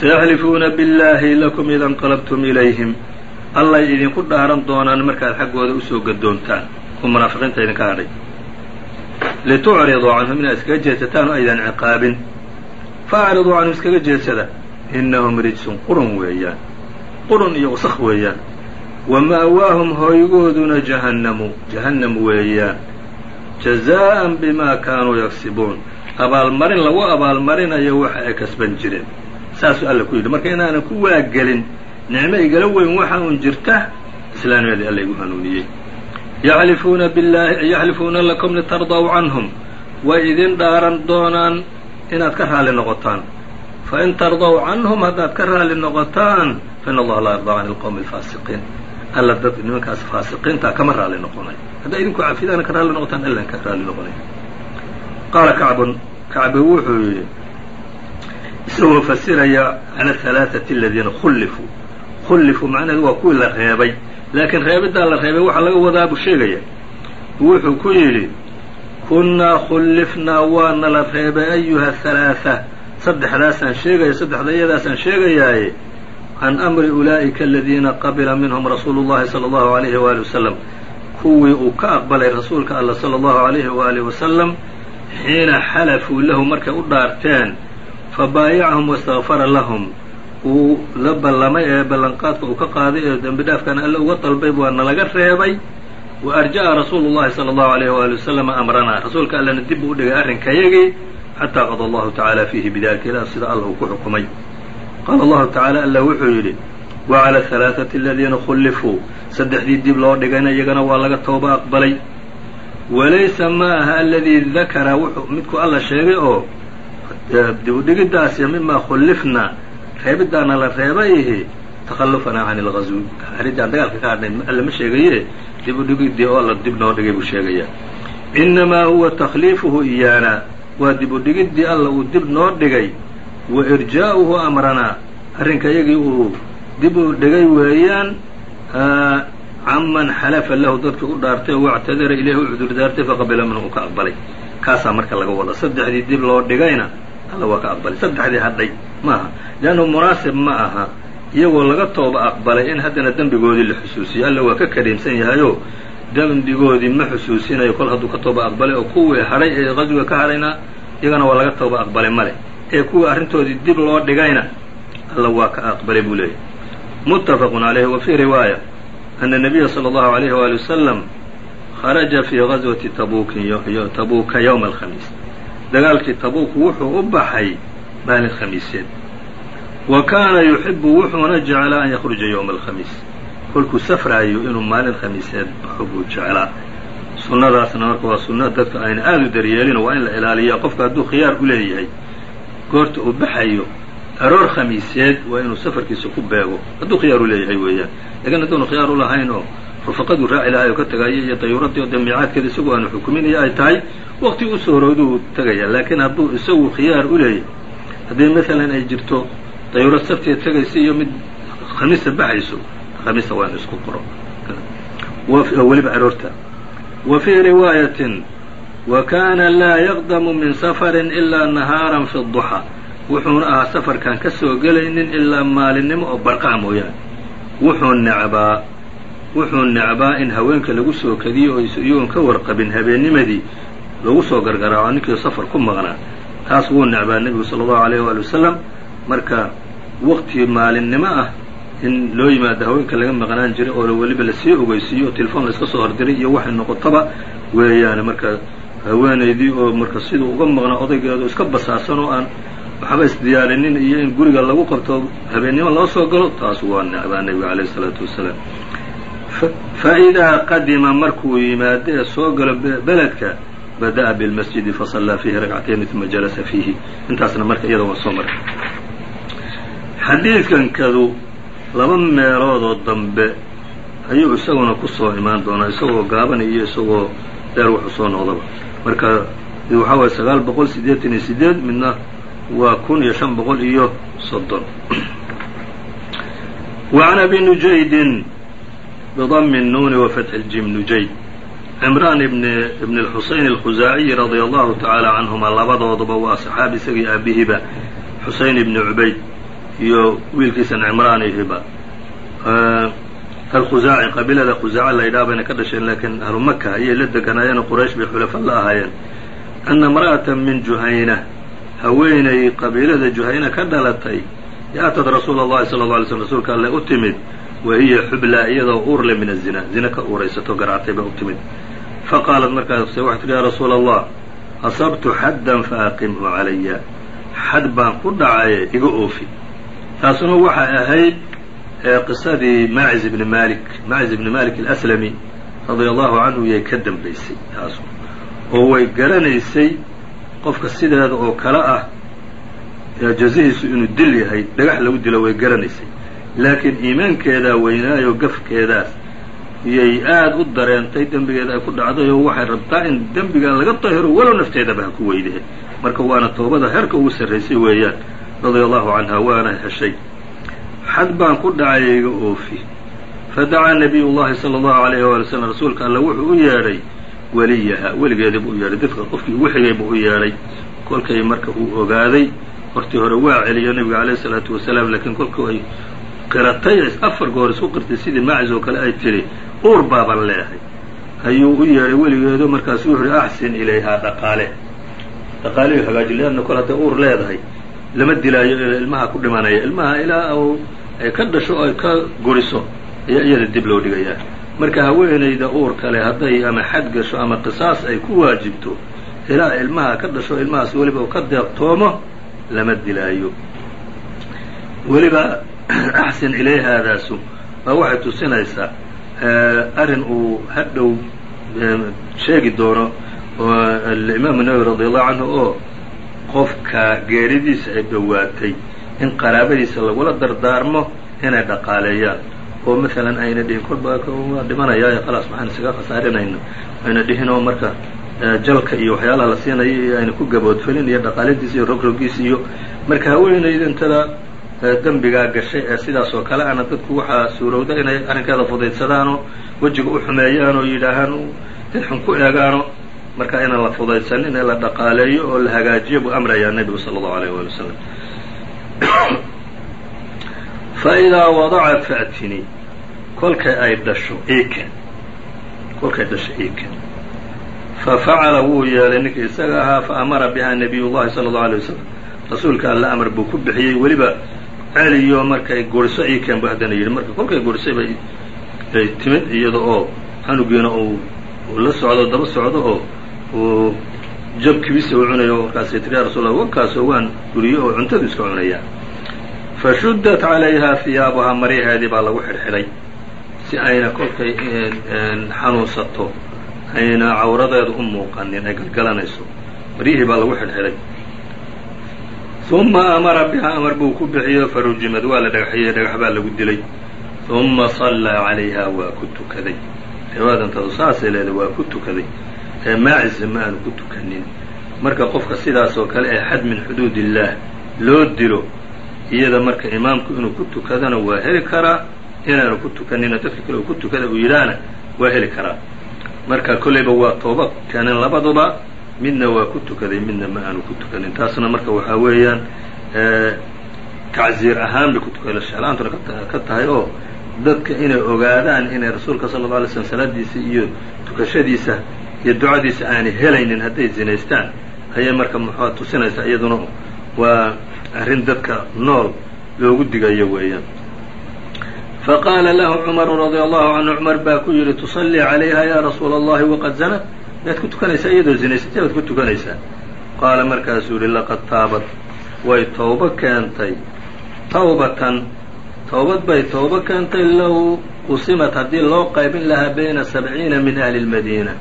sayaxlifuuna biاllahi lakum ida inqalabtum ilayhim allay idinku dhaaran doonaan markaad xaggooda u soo gadoontaan ku munaafiqiinta idinka hadhay. Litucriduu canhum inaad iskaga jeedsataan oo aydan ciqaabin. Faacriduu canhum iskaga jeedsada inahum rijsun qurun weeyaan. Qurun iyo wasakh weeyaan. Wa ma'waahum hooygooduna jahannamu. Jahannam weeyaan. Jazaa'an bimaa kaanuu yagsibuun abaalmarin lagu abaalmarinayo waxa ay kasban jireen. Saasuu alla ku yidhi marka inaanan ku waagelin nicmo igala weyn waxa uun jirta islaamnimadii alla igu hanuuniyey. Yaxlifuuna billahi yaxlifuuna lakum litardaw canhum. Way idin dhaaran doonaan inaad ka raalli noqotaan. Fain tardaw canhum haddaad ka raalli noqotaan fain allaha laa yardaa can ilqowmi alfaasiqiin alla dad nimankaas faasiqiintaa kama raalli noqonay. Haddaa idinku cafidaana ka raalli noqotaan allan ka raalli noqonay. Qaala kacbun kacbi wuxuu yidhi isagoo fasiraya cala halaaثati aladiina khullifuu khullifuu macnaheedu waa kuwii la reebay. Laakiin reebiddaa la reebay waxaa laga wadaa buu sheegaya. Wuxuu ku yidhi kunnaa khullifnaa waana la reebay ayuha halaaثa saddexdaasaan sheegaya saddexda iyadaasaan sheegayaaye can amri ulaa'ika aladiina qabila minhum rasuulu llahi sala allahu alayhi waali wasalam kuwii uu ka aqbalay rasuulka alla sala allahu alayhi waalihi wasalam xiina xalafuu lahu markay u dhaarteen fabaayacahum wastakfara lahum uu la ballamay ee ballanqaadka uu ka qaaday ee dembi dhaafkana alle uga dalbay waa nalaga reebay. Wa arja'a rasuulu llahi sala allahu alayhi waali wasalam amranaa rasuulka allana dib uu u dhigay arrinkayagii xataa qada allahu tacaala fiihi bidalika ilaa sida alla uu ku xukumay. Qaala allahu tacaala alla wuxuu yidhi wa cala halaaثati aladiina khullifuu. Saddexdii dib loo dhigayna iyagana waa laga tooba aqbalay. Walaysa ma aha aladii dakara wuxuu midku alla sheegay oo dibudhigiddaasi mimaa khullifna reebiddaana la reebayhi takhallufanaa can ilgazwi haridaan dagaalka ka hadhnay alle ma sheegaye? Dib u dhigiddii oo alla dib noo dhigay buu sheegayaa innamaa huwa takhliifuhu iyaana waa dib u dhigiddii alla uu dib noo dhigay. Wa irjaa'uhu amranaa arrinka yagii uu dib u dhigay weeyaan canman xalafa lahu dadkii u dhaartay wactadara ilayhi u cudur daartay faqabila minhu uu ka aqbalay. Kaasaa marka laga wada saddexdii dib loo dhigayna alla waa ka aqbalay. Saddexdii hadhay ma aha leannu munaasib ma aha iyagoo laga tooba aqbalay in haddana dembigoodii la xusuusiyo. Alla waa ka kariimsan yahayo dembigoodii ma xusuusinayo. Kol hadduu ka tooba aqbalay oo kuwii hadhay ee qaswiga ka hadhayna iyagana waa laga tooba aqbalay male ee kuwii arrintoodii dib loo dhigayna alla waa ka aqbalay buu leeyahy muttafaqun calayhi wa fii riwaaya ana nabiya sala allahu alayhi waali wasalam kharaja fii gaswati tabuukin tabuuka yowma alkhamiis dagaalkii tabuuk wuxuu u baxay maalin khamiiseed wa kaana yuxibu wuxuuna jeclaa an yakhruja yowma alkhamiis kolkuu safraayo inuu maalin khamiiseed baxo buu jeclaa sunnadaasna marka waa sunna dadka ayna aada u daryeelino waa in la ilaaliyaa qofka hadduu khiyaar u leeyahay goorta uu baxayo aroor khamiiseed waa inuu safarkiisa ku beego hadduu khiyaar u leeyahay weeyaan lakiin hadduunu khiyaar u lahayn oo rufaqaduu raaci lahay oo ka tagaayo iyo dayuuradii oo dee isagu aanu xukuminaya ay tahay waqti u soo horowduu tegaya laakiin hadduu isagu khiyaar u leeyahay haddii maalan ay jirto dayuurad safteed tegaysa iyo mid khamiista baxayso khamiista waa inu isku qoro. Weliba aroorta wa fii riwaayatin wa kaana laa yaqdamu min safarin ilaa nahaaran fi duxa. Wuxuuna ahaa safarkan ka soo gelaynin ilaa maalinimo oo barqaha mooyaane. Wuxuu necbaa wuxuu necbaa in haweenka lagu soo kadiyo oo iyagoon ka warqabin habeennimadii lagu soo gargaraaco ninkii safar ku maqnaa taas wuu necbaa nebigu sala allahu alayh waali wasalam marka waqti maalinnimo ah in loo yimaado haweenka laga maqnaan jiray oo weliba la sii ogeysiiyo oo telefoon layska soo hordiray iyo waxay noqotaba weeyaane. Marka haweenaydii oo marka siduu uga maqnaa odaygeedu iska basaasan oo aan waxba isdiyaarinin iyo in guriga lagu qabto habeennimo loo soo galo taas waa necbaa nebiga calayh isalaatu wasalaam. Fa idaa qadima markuu yimaado ee soo galo beledka bada'a bilmasjidi fasallaa fiihi ragcatayn uma jalasa fiihi intaasna marka iyada waa soo maray xadiidkankadu laba meeloodoo dambe ayuu isaguna ku soo imaan doonaa isagoo gaaban iyo isagoo dheer wuxuu soo noqdaba. Marka waxaa waaya sagaal boqol siddeetan iyo sideed midna waa kun iyo shan boqol iyo soddon. Wa abi nujaydin bidami الnuuni wa fatxi ljim nujayd cimraan ibn اlxuseyn alkhusaaciyi radia allahu tacaala canhuma labadoodaba waa saxaabi isagii aabihiba xuseyn ibni cubayd iyo wiilkiisan cimraan ihiba alkhusaaci qabiilada khusaaca la yidhaha bayna ka dhasheen laakiin ahlu ayay la deganaayeen quraysh bay xulafa la ahaayeen. Ana imra'ata min juhayna haweenay qabiilada juhayna ka dhalatay. Yaatad rasuula allahi sala alla alay slm rasuulka alle u timid wa hiya xublaa iyadoo uurle min azina zina ka uuraysato garactay ba u timid faqaalat markaase waxay tihi ya rasuula allah asabtu xaddan faaqimhu calaya xad baan ku dhacaye iga oofi taasuna waxay ahayd qisadii maaciz ibni malik maaciz ibni malik alaslami radia allahu canhu yay ka dambaysay taasu oo way garanaysay qofka sideeda oo kale ah jazihiisu inuu dil yahay dhagax lagu dilo way garanaysay laakiin iimaankeedaa weynaayo gafkeedaas iyay aada u dareentay dembigeeda ay ku dhacday oo waxay rabtaa in dembigan laga dahiro walow nafteedaba ha ku weyde marka waana toobada heerka ugu sarraysay weeyaan radia allahu canha waana heshay. Xad baan ku dhacay iga oofi. Fadacaa nabiy llahi sala allahu alayh waali slam rasuulka alla wuxuu u yeedhay weliyaha weligeedii buu u yeedhay dadka qofkii ugu xigay buu u yeedhay. Kolkay marka uu ogaaday hortii hore waa celiyo nebiga calayh isalaatu wasalaam laakiin kolku ay qiratay afar goor isku qirtay sidii maacis oo kale ay tidhi uur baaban leehay. Ayuu u yeedhay weligeedu markaasu wuxu uhi axsin ilayhaa dhaqaale dhaqaaleyu hagaaji leanna kol hadday uur leedahay lama dilaayo ilmaha ku dhimanaya. Ilmaha ilaa u ay ka dhasho o ay ka guriso ayaa iyada dib loo dhigayaa. Marka haweenayda uur kale hadday ama xad gasho ama qisaas ay ku waajibto ilaa ilmaha ka dhasho ilmahaas weliba uu ka deeqtoomo lama dilaayo. Weliba axsin ilayhaadaasu baa waxay tusinaysaa arrin uu hadhow sheegi doono imaamu nawowi radi allahu canhu oo qofka geeridiisa ay dhowaatay in qaraabadiisa lagula dardaarmo inay dhaqaaleeyaan oo maalan ayna dhihin kolba waa dhimanayaayo khalaas maxaan isaga khasaarinayna ayna dhihin oo marka jalka iyo waxyaalaha la siinayo iyo ayna ku gaboodfelin iyo dhaqaaladiisa iyo rogrogiisa iyo marka haweenayda intada dembigaa gashay ee sidaas oo kale ana dadku waxaa suurowda inay arrinkeeda fudaydsadaan wejiga u xumeeyaan oo yidhaahaan dad xun ku eegaano marka inaan la fudaysanin ee la dhaqaaleeyo oo la hagaajiyo buu amrayaa nebigu sala allahu alayh waali wasalam <coughs> faidaa wadacat fa'tinii kolkay ay dhasho iiken kolkay dhasho iiken fafacala wuu yeelay ninkii isaga ahaa faamara biha nabiy llahi sala allau alay wasalam rasuulka alla amar buu ku bixiyey weliba celiyo markay guriso iiken bu haddana yidhi. Marka kolkay gurisay bay ay timid iyada oo xanugiina uu la socdo daba socdo oo uu jabkiisa u cunayo. Markaasay tiri ya rasul allah waan guriyo oo cuntadu iska cunayaa fashuddat calayha hiyaabuhaa maryaheedii baa lagu xidhxidhay. Si ayna kolkay xanuunsato ayna cawradeedu u muuqanin ay galgalanayso maryihii baa lagu xidhxidhay uma amara bihaa amar buu ku bixiyo farujimad waa la dhagaxiyey dhagax baa lagu dilay uma sallaa calayha waa ku tukaday riwaayadantadu saasay leedahay waa ku tukaday ee maacisa ma aanu ku tukanin marka qofka sidaas oo kale ee xad min xuduud illaah loo dilo iyada marka imaamku inuu ku tukadana waa heli karaa inaanu ku tukanina dadka kale uu ku tukada uu yidhaahna waa heli karaa marka kollayba waa tooba keeneen labaduba midna waa ku tukaday midna ma aanu ku tukanin. Taasna marka waxaa weeyaan tacziir ahaan bay ku tukada sheclaantuna ka tahay oo dadka inay ogaadaan inay rasuulka sala alla alay slam salaadiisa iyo tukashadiisa iyo ducadiisa aanay helaynin hadday zinaystaan ayay marka muxua tusinaysaa iyaduna waa arrin dadka nool loogu digayo weeyaan. Faqaala lahu cumaru radia allahu canhu cumar baa ku yidhi tusallii calayha ya rasuula allahi waqad zanat miyaad ku tukanaysaa? Iyadoo zinaysatay baad ku tukanaysaa. Qaala markaasuu yihi laqad taabad way toobo keentay. Tawbatan. Towbad bay toobo keentay low qusimat haddii loo qaybin lahaa bayna sabciina min ahli lmadiina.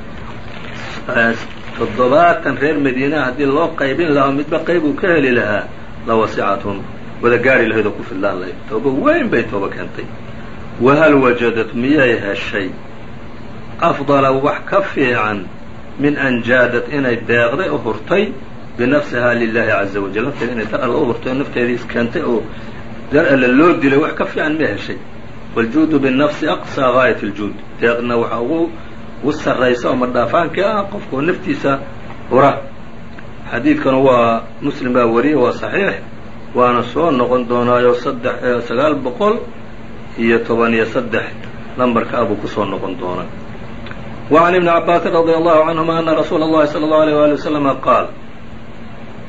Toddobaatan reer madiinaha haddii loo qaybin lahaa midba qayb uu ka heli lahaa la wasicathum wada gaari lahayd oo ku fidlaan lahayd. Toobo weyn bay toobo keentay. Wahal wajadat miyay heshay? Afdala wax ka fiican min an jaadat inay deeqday oo hurtay binafsihaa lilahi caza wajal. Nafteeda inay dar alla u hurtay oo nafteedii iskeentay oo dar alle loo dilay wax ka fiican ma heshay. Waaljuudu binafsi aqsaa gaayat aljuud deeqna waxaa ugu ugu sarraysa oo madhaafaankii ah qofkao naftiisa hura. Xadiidkanu waa muslim baa wariyey waa saxiix waana soo noqon doonaayo saddex sagaal boqol iyo toban iyo saddex. Lambarka abuu ku soo noqon doonaa wa can ibni cabaasin radia allahu canhuma ana rasuula اllahi salى اllahu alيyh wali waslama qaal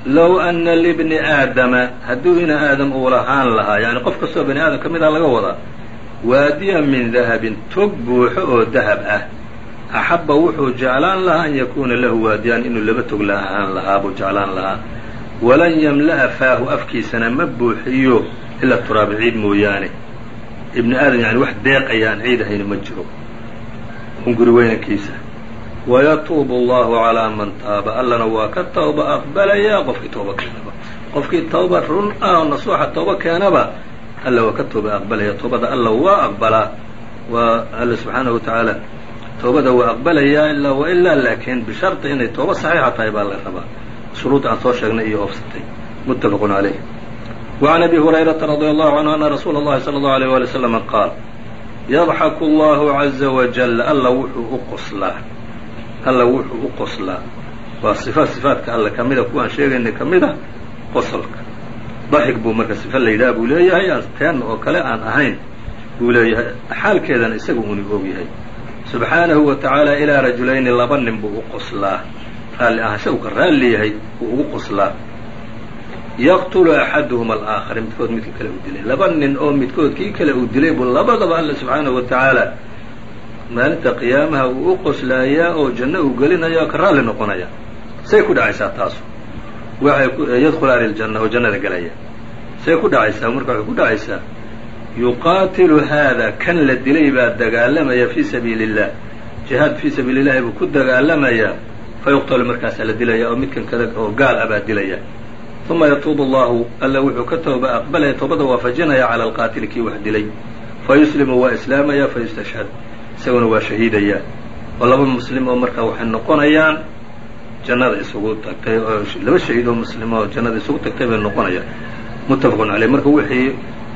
low ana libni aadama hadduu ina aadam uu lahaan lahaa yani qof kastoo bani aadam ka mid ah laga wadaa waadiyan min dahabin tog buuxo oo dahab ah axabba wuxuu jeclaan lahaa an yakuuna lahu waadiyaan inuu laba tog lahaan lahaa buu jeclaan lahaa walan yamla'a faahu afkiisana ma buuxiyo ilaa turaabi ciid mooyaane ibni aadam yani wax deeqaya aan ciid ahayna ma jiro hunguri weynankiisa wayatuubu allahu calaa man taaba allana waa ka tawba aqbalayaa qofkii tooba keenaba qofkii tawba run ah oo nasuuxa tooba keenaba alla waa ka tooba aqbalaya toobada alla waa aqbalaa waa alla subxaanahu wa tacaala toobada waa aqbalayaa ilaa wa ilaa laakiin bisharti inay tooba saxiixa tahay baa la rabaa shuruud aan soo sheegnay iyo oofsatay muttafaqun calayh وعn أbي هuريرaةa رضي الله عنه أن رsuuل الlahi صلى الله عليه ولي وسلم qاal yadxaku allahu caza wajal alla wuxuu u qoslaa. Alla wuxuu u qoslaa. Waa sifaat sifaadka alle ka mida kuwaan sheegayna ka mid qosolka. Daxig buu marka sifa la buu leeyahay teenna oo kale aan ahayn buu leeyahay. Xaalkeedana isaga uni ogyahay subxaanahu wa tacaala ilaa rajulayni laba nin buu u qoslaa. Raalli ahaansha uu ka raalli yahay uu ugu qoslaa yaqtulu axaduhuma alaakhari midkood midka kale uu dilay. Laba nin oo midkood kii kale uu dilay buu labadaba alla subxaanahu wa tacaala maalinta qiyaamaha uu u qoslaayaa oo janno uu gelinaya oo ka raalli noqonaya. Say ku dhacaysaa taasu. Waxay yadkhulaani aljanna oo jannada gelaya say ku dhacaysaa marka waxay ku dhacaysaa yuqaatilu haada kan la dilay baa dagaalamaya fii sabiili illah jihaad fii sabiili illahi buu ku dagaalamayaa fayuqtalu markaasaa la dilaya oo midkan kada oo gaal ah baa dilaya uma yatuubu allahu alla wuxuu ka tooba aqbalaya toobada waafajinaya cala alqaatili kii wax dilay fayuslimu waa islaamaya fayustashhad isaguna waa shahiidaya oo laba muslim oo markaa waxay noqonayaan jannada isugu tagtay oo laba shahiid oo muslim oo jannada isugu tagtay bay noqonayaan muttafaqun caleyh marka wixii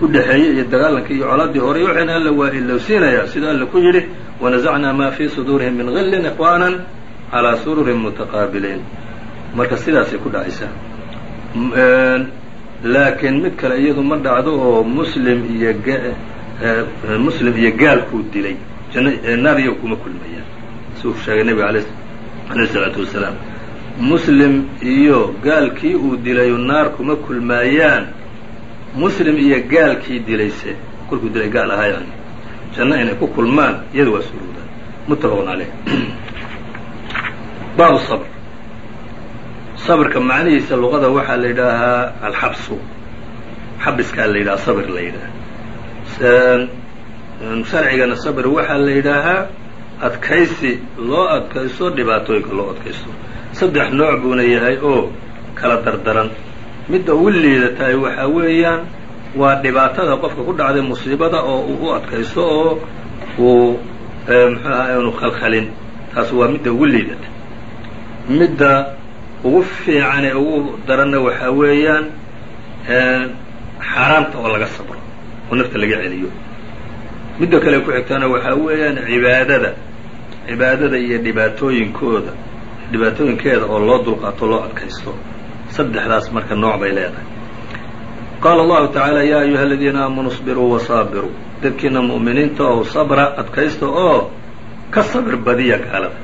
u dhexeeyey iyo dagaalankii iyo colaadii hore waxayna alla waa ilowsiinaya sida alla ku yidhi wanazacnaa maa fii suduurihim min gillin ikhwaanan calaa sururin mutaqaabiliin marka sidaasay ku dhacaysaa laakiin mid kale iyadu ma dhacdo oo muslim iyo muslim iyo gaalkuu dilay. Naar iyagu kuma kulmayaan. Si uu sheegay nebiga aleyh isalaatu wasalaam. Muslim iyo gaalkii uu dilayu naar kuma kulmaayaan muslim iyo gaalkii dilayse kolkuu dilay gaal ahaa yani janno inay ku kulmaan iyada waa suruudaan. Muttafaqun caleyh <clears throat> baabu sabr sabrka macnihiisa luqada waxaa la yidhaahaa alxabsu. Xabiskaa la yidhaha sabr la yidhaha sharcigana sabr waxaa la yidhaahaa adkaysi loo adkaysto dhibaatooyinka loo adkaysto. Saddex nooc buuna yahay oo kala dardaran. Midda ugu liidatahay waxaa weeyaan waa dhibaatada qofka ku dhacday musiibada oo uu u adkaysto oo uu muxuu aha aanu khalkhalin. Taas waa midda ugu liidata. Midda ugu fiican ee ugu daranna waxaa weeyaan xaaraamta oo laga sabro oo nafta laga celiyo. Midda kale ku xigtana waxaa weeyaan cibaadada cibaadada iyo dhibaatooyinkooda dhibaatooyinkeeda oo loo dulqaato loo adkaysto. Saddexdaas marka nooc bay leedahay. Qaala allahu tacaala yaa ayuha aladiina aamanuu sbiruu wasaabiruu dadkiina mu'miniinta oo sabra adkaysta oo ka sabir badiya gaalada.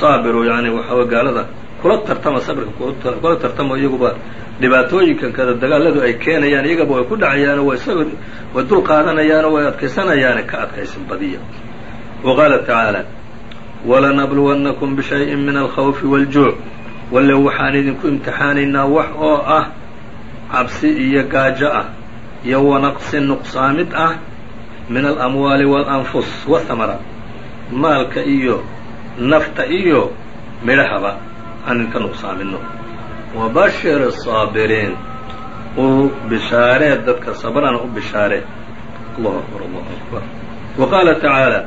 Saabiruu yani waxaa gaalada kula tartama sabirka kula tartama iyaguba dhibaatooyinkan kada dagaaladu ay keenayaan iyagaba way ku dhacayaano way dul qaadanayaano way adkaysanayaane ka adkaysan badiya. Wa qaala tacaala walanabluwannakum bishayin min alkhawfi wاljuuc walle waxaan idinku imtixaanaynaa wax oo ah cabsi iyo gaajo ah iyo wanaqsi nuqsaamid ah min alamwaali waalanfus wahamaraat maalka iyo nafta iyo midhahaba aan idinka nuqsaamino wabashir الصaabiriin u bishaareed dadka sabrana u bishaaree allahu akbar allahu akbar wa qaala tacaala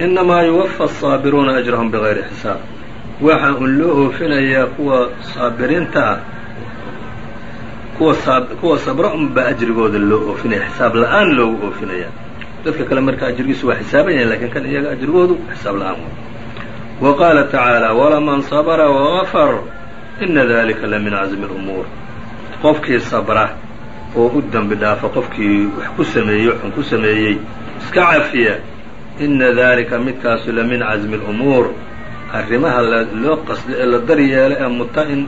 inamaa yuwafa الصaabiruuna ajrahum bغayri xisaab waxa un loo oofinayaa kuwa saabiriinta ah kuwa kuwa sabra unba ajrigooda loo oofinaya xisaab la-aan loogu oofinaya dadka kale marka ajrigiisu waa xisaaban yahin lakin kan iyaga ajrigoodu xisaab la-aan wa qaala tacaala walaman sabra wagafar ina dalika la min cazmi اlumuur qofkii sabra oo u dembi dhaafa qofkii wax ku sameeyey waxun ku sameeyey iska cafiya ina dalika midkaasu la min cazmi اlumuur arrimaha loo qasdo ee la daryeelo ee muta in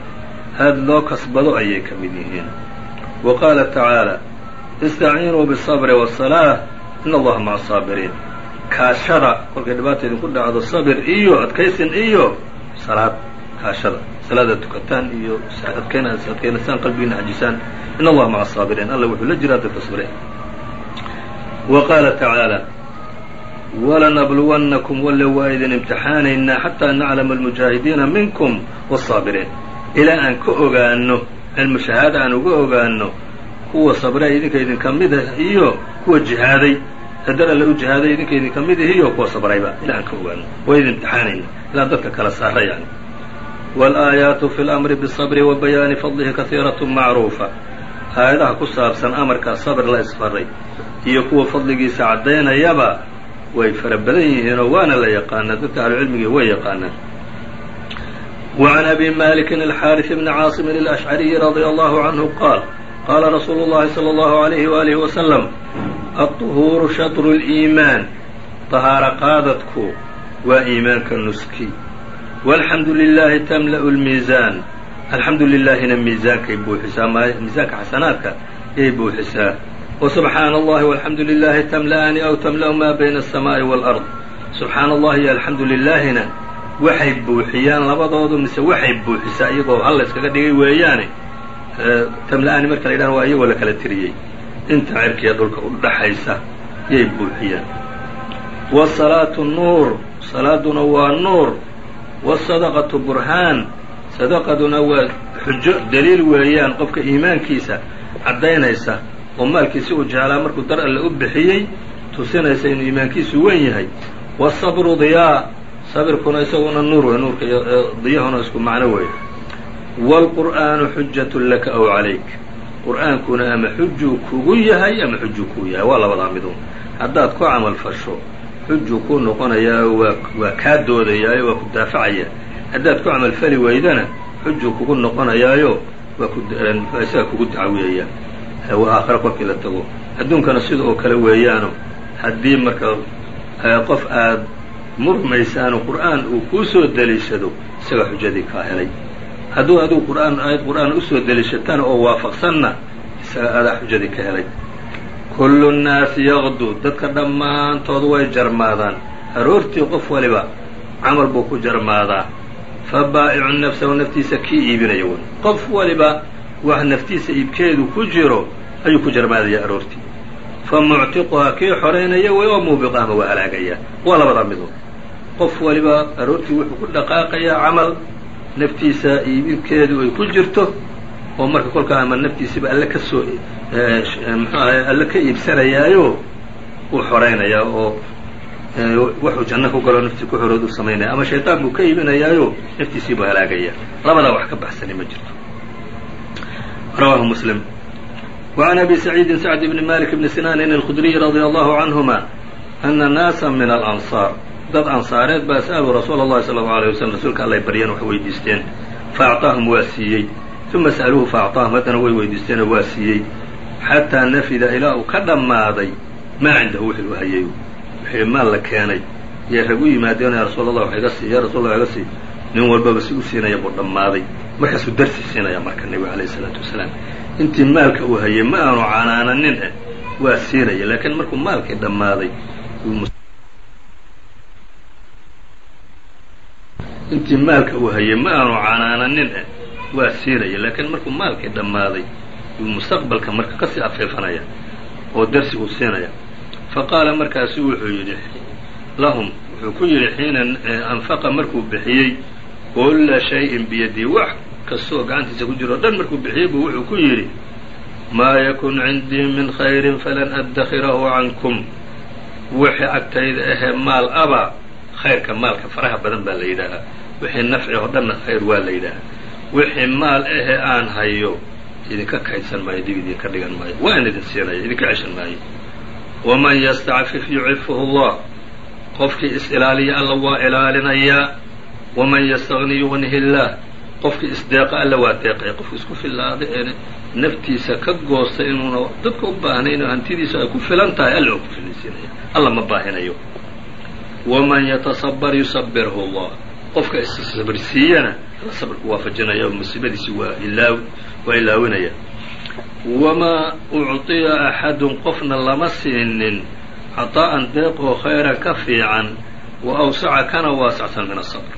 aad loo kasbado ayay ka mid yihiin wa qaala tacaala istaciinuu bالصabri wالصalaaة in allaha maca asaabiriin kaashada kolkay dhibaata idinku dhacdo sabir iyo adkaysin iyo salaad kaashada. Salaada tukataan iyo adkayn adkaynaysaan qalbigiina xajisaan in allaha maca asaabiriin alla wuxuu la jiraa dadka sabre wa qaala tacaala walanabluwannakum walle waa idin imtixaanaynaa xataa naclama almujaahidiina minkum wاsaabiriin ilaa aan ka ogaano cilmu shahaada aan uga ogaano kuwa sabray idinka idinka mid ah iyo kuwa jihaaday haddar alle u jihaaday idinkaydin ka mid ihiyo kuwa sabrayba ila aan ka ogaano. Waa idi imtixaanayna ilaa dadka kala saara yani wal-aayaatu fi lmri bisabri wa bayaani fadlihi kaiiratun macruufa. Aayadaha ku saabsan amarka sabr la isfaray iyo kuwa fadligiisa caddaynayaba way fara badan yihiinoo waana la yaqaana dadka ahlucilmigii way yaqaanaan. Wacan abi malikin alxaariث bni caasimin alashcariyi radia allahu canhu qaal qaala rasuulu llahi salى allahu alayhi walih waslm الطهوuر شhaطر الإيمان طهاaرة qaadadku waa iimaanka nuski والحamdu للahi تملأ الميزان alxamdu لilahina miisaankay buuxisaa miisaanka xasanaadka yay buuxisaa وسubحaana الlahi والحamdu للahi تملأani أو تملأ ma byna السماءi والأرض subxaana الlahi iyo alxamdu لilahina waxay buuxiyaan labadoodu mise waxay buuxisaa iyagoo hal la iskaga dhigay weeyaane tamla-aani marka la yidhaha waa iyagoo la kala tiriyey inta cirkiga dhulka dhaxaysa yay buuxiyeen wasalaatu nuur salaaduna waa nuur. Wasadaqatu burhaan sadaqaduna waa xujo daliil weeyaan qofka iimaankiisa caddaynaysa. Oo maalkiisi uu jeclaa markuu dar alle u bixiyey tusinaysa inuu iimaankiisu weyn yahay. Wasabru diyaa sabirkuna isaguna nuur wey nuurka iyo diyahuna isku macno weeye waalqur'aanu xujatun laka ow calayk qur'aankuna ama xujuu kugu yahay ama xujuu kuu yahay? Waa labadaa midun haddaad ku camal fasho xujuu kuu noqonayaa waa waa kaa doodayaayo waa ku daafacaya. Haddaad ku camal fali weydana xujuu kugu noqonayaayo waa ku isaga kugu dacwiyaya. Aakhare kolkii la tago. Adduunkana sida oo kale weeyaano haddii marka qof aad murmaysaano qur'aan uu kuu soo deliishado isaga xujadii kaa helay hadduu adigu qur'aan aayad qur'aan u soo deliishatana oo waafaqsanna isaga adaa xujadii ka helay. Kullu nnaasi yaqdu dadka dhammaantood way jarmaadaan. Aroortii qof waliba camal buu ku jarmaadaa. Fa baa'icu nafsahu naftiisa kii iibinaya wy qof waliba wax naftiisa iibkeedu ku jiro ayuu ku jarmaadaya aroortii fa muctiquhaa kii xoraynaya way oo muubiqa ama waa halaagaya waa labadaa midood qof waliba aroortii wuxuu ku dhaqaaqayaa camal naftiisa iibkeedu ay ku jirto oo marka kolkaa ama naftiisiba alle ka soo muxuu ahay alle ka iibsanayaayo uu xoraynayaa oo waxuu janno ku galo naftii ku xorood u samaynaya ama shayطaan buu ka iibinayaayo naftiisiibuu halaagaya labadaa wax ka baxsani ma jirto rawahu muslim وعn abi سacيidi sacd bni malik bni sinaanin الkudriy radي allahu canهuma ana naasa min alanصاar dad ansaareed baa sa'aluu rasuula allahi sala allau alayh wasalam rasuulka allay baryeen wax weydiisteen faacطaahum waa siiyey. Uma sa'aluuhu faacطaahum haddana way weydiisteenoo waa siiyey. Xataa nafida ilaa uu ka dhammaaday maa cindahu wixii u hayay. Wixii maal la keenay. Yay rag u yimaadeen yaa rasuul allah wax iga sii yaa rasul sii nin walbaba si u siinaya buu dhammaaday. Markaasuu darsi siinaya marka nebigu calayhi salaatu wasalaam. Intii maalka uu hayay ma aanu canaananin eh. Waa siinaya laakiin markuu maalkii dhammaaday intii maalka uu hayay ma aanu canaananin eh? Waa siinaya laakiin markuu maalkii dhammaaday yuu mustaqbalka marka ka sii afeefanaya oo darsi uu siinaya fa qaala markaasu wuxuu yidhi lahum wuxuu ku yidhi xiina anfaqa markuu bixiyey kulla shayin biyadii wax kastaoo gacantiisa ku jiro o dhan markuu bixiyey buu wuxuu ku yidhi maa yakun cindii min khayrin falan addakhirahu cankum. Wixii agtayda ahee maal aba khayrka maalka faraha badan baa la yidhaahaa wixii nafci oo dhanna khayr waa la yidhaahaa wixii maal ahee aan hayo idinka kaydsan maayo dib idinka dhigan maayo. Waan idin siinaya idinka ceshan maayo. Waman yastacfif yucifuhu allah. Qofkii is-ilaaliya alla waa ilaalinayaa waman yastagni yugnihi illaah qofkii isdeeqa alla waa deeqaya. Qofki isku fillaada ee naftiisa ka goosta inuuna dadka u baahnayn oo hantidiisa ay ku filan tahay alla oo ku filaysiinaya alla ma baahinayo. Waman yatasabar yusabirhu allah qofka issabirsiiyana alla sabrku waafajinaya oo musiibadiisi waa ilaaw waa ilaawinaya wamaa ucطiya axadun qofna lama siinin caطaa'an deeqoo khayran ka fiican wa awsaca kana waasacsan min asabr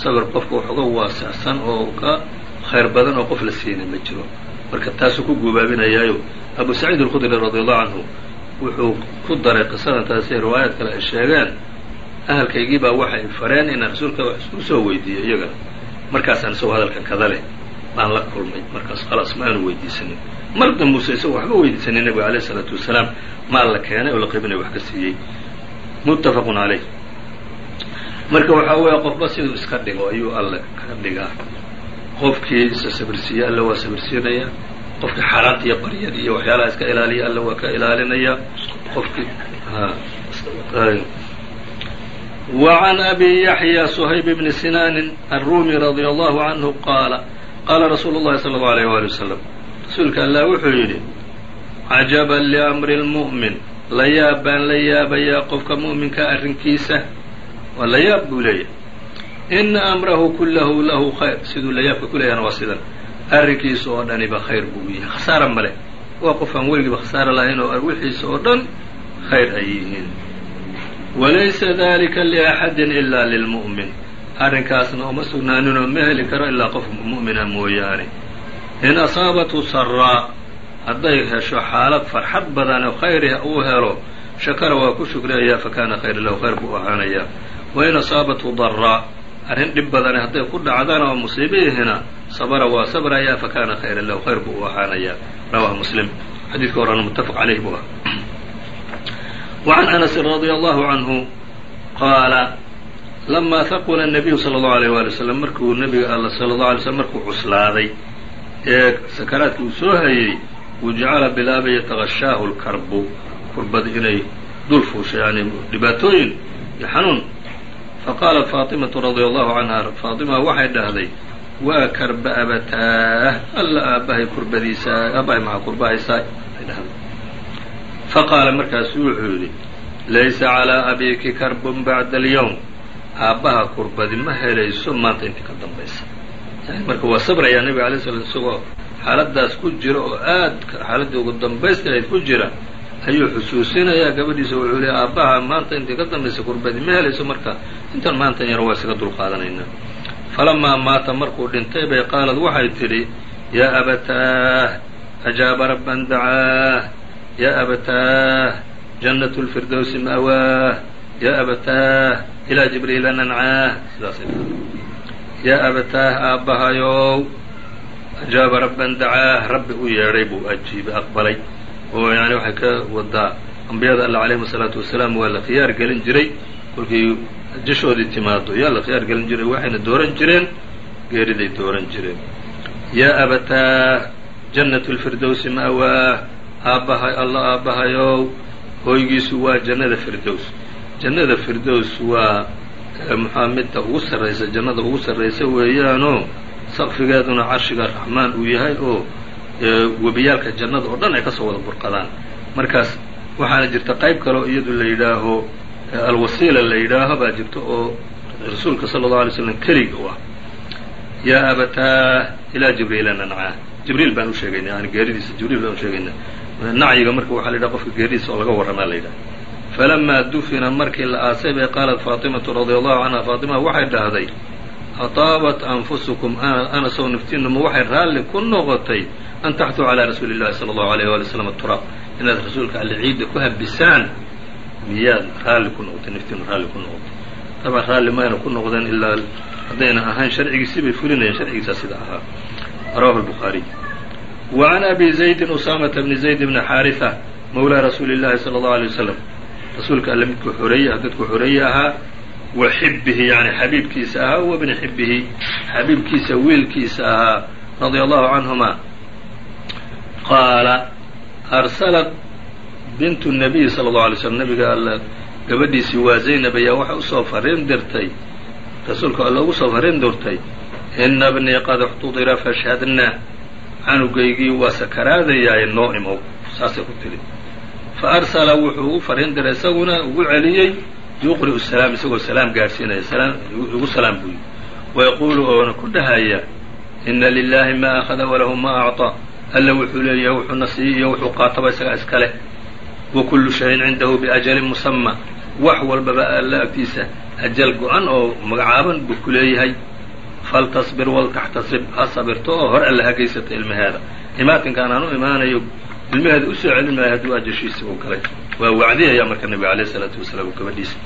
sabr qofka wax uga waasacsan oo ka khayr badan oo qof la siinay ma jiro. Marka taasuu ku guubaabinayaayo abu saciid alkhudri radi allahu canhu wuxuu ku daray qisadan taasi riwaayaad kale ay sheegeen ahalkaygii baa waxay fareen inaan rasuulka wax isku soo weydiiyo iyagana markaasaan isagoo hadalkan kada leh baan la kulmay. Markaas khalaas ma aanu weydiisanin. Mar dambuuse isagoo waxba weydiisanin nebiga alayh isalaatu wasalaam maal la keenay oo la qaybinaya wax ka siiyey. Muttafaqun calayh marka waxaa weeye qofba siduu iska dhigo ayuu alle ka dhigaa. Qofkii isa sabirsiiye alle waa sabirsiinaya qofkii xaaraanta iyo baryada iyo waxyaalaha iska ilaaliya alle waa ka ilaalinaya. Qofkii وعn أbي يحyى صhayb بن sinاn الrumi radي الlه عanه qaala qaala rasuulu الlahi slى الlه عalيه wali وsلم rasuulka allah wuxuu yidhi cajaba لأmri الmuؤmin la yaab baan la yaabayaa qofka muؤminka arrinkiisa waa la yaab buu leeyahy ina أmrahu kulahu lahu khayr siduu la yaabka ku leeyahna waa sidan arrinkiisa oo dhaniba khayr buu yahay khasaara ma leh waa qof aan weligiiba khasaaro lahayn oo wixiisa oo dhan khayr ay yihiin walaysa dalika liaxadin ilaa lilmu'min arrinkaasna uma sugnaaninoo ma heli karo ilaa qof mu'mina mooyaane in asaabathu saraa hadday hesho xaalad farxad badan oo khayriha uu helo shakara waa ku shukriyayaa fakaana khayra lahu khayr buu ahaanayaa wain asaabathu daraa arrin dhib badane hadday ku dhacdana oo musiibihina sabra waa sabrayaa fakaana khayra lahu khayr buu u ahaanayaa rawahu muslim xadiidka horena muttafaq caleyh buu ah وعn أنس رضي الله عنه qaala لma haqula النabiyu slى الlه عليه وaلي وsلم markuu nebiga all slى الlه علي sلم markuu cuslaaday ee sakaraadki uu soo hayey uu jacala bilaaba yatغashaahu الkarbu kurbad inay dul fuusha yani dhibaatooyin iyo xanuun faqaalat faaطimaةu radي الlahu canha faaطima waxay dhahday waa karba abataah alla aabbahay kurbadiisa aabbahay maxaa kurbahaysaa bay dhahday faqaala markaasu wuxuu yidhi laysa calىa abiki karbun bacda alyowm aabbaha kurbadi ma helayso maanta intii ka dambaysa marka waa sabrayaa nebiga alay slam isagoo xaaladaas ku jira oo aad xaaladdii ugu dambaysta ahayd ku jira ayuu xusuusinayaa gabadhiisa wuxuu leey aabbaha maanta intii ka dambaysa kurbadi ma helayso marka intan maantan yar waa isaga dulqaadanaynaa falamaa maata markuu dhintay bay qaalad waxay tidhi yaa abataah ajaaba rabban dacaah yaa abataah jannatu lfirdowsi ma'waah yaa abataah ilaa jibriila nancaah sidaasay yaa abataah aabbahayow ajaaba rabban dacaah rabbi u yeedhay buu ajiibay aqbalay oo yani waxay ka wadaa ambiyada alla calayhim asalaatu wasalaam waa la khiyaar gelin jiray kolkii jashoodii timaado yaa la khiyaar gelin jiray waxayna dooran jireen geeriday dooran jireen yaa abataah jannatu lfirdowsi ma'waah aabbahay alla aabbahayow hooygiisu waa jannada firdows. Jannada firdows waa muxua midda ugu sarraysa jannada ugu sarraysa weeyaanoo saqfigeeduna carshiga raxmaan uu yahay oo webiyaalka jannada oo dhan ay ka soo wada burqadaan. Markaas waxaana jirta qayb kaleo iyadu la yidhaaho alwasiila la yidhaaho baa jirta oo rasuulka sala allau alay slam keliga u ah. Yaa abataa ilaa jibriila nancaa jibriil baan u sheegayna yani geeridiisa jibriil baan u sheegayna nacyiga marka waxaa la yidhaha qofka geeridiisa oo laga warramaa la yidhaha. Falamaa dufina markii la aasay bay qaalat faatimatu radia allahu canha faatima waxay dhahday ataabat anfusukum ana sow naftiinuma waxay raalli ku noqotay an taxtuu calaa rasuuli llahi sala allahu alayh waali slam turaab inaad rasuulka alle ciidda ku habisaan miyaad raalli ku noqotay naftiinu raalli ku noqotay. Dabcan raalli mayna ku noqdeen ilaa haddayna ahayn sharcigiisii bay fulinayeen sharcigiisaa sida ahaa. Rawahu lbukhaariy can abi zaydin usaamata bni zayd bni xaariثa mawlaa rasuuli llahi sala allahu alay wasalam rasuulka alle midkuu xoreeye dadku xoreeye ahaa wa xibbihi yani xabiibkiisa ahaa wa bni xibbihi xabiibkiisa wiilkiisa ahaa radia allahu canhuma qaala arsalat bintu nabiy sala allahu alay slm nabiga alla gabadhiisii waa zaynab ayaa waxay u soo fariin dirtay rasuulka alla ugu soo fariin dirtay ina bnii qad اxtudira fashhadna canugaygii waa sakaraadayaa noo imow saasay ku tidhi fa arsala wuxuu u fariin diray isaguna ugu celiyey yuqri'u salaam isagoo salaam gaadhsiinaya ugu salaam buu yidhi wayaquulu oona ku dhahaya ina lilahi ma akhada walahu ma acطى alla wuxuu leeyahay wuxuuna siiy iyo wuxuu qaataba isagaa iskale wa kullu shayin cindahu biajalin musama wax walbaba alla agtiisa ajal go-an oo magacaaban buu ku leeyahay faltasbir waltaxtasib ha sabirto oo hor alla hagaysata ilmaheeda imaatinkaan aan u imaanayo ilmaheeda u soo celin maayo hadduu ajashiisa uu galay waa wacdiyaya marka nebiga alayh isalaatu wasalaam gabadhiisa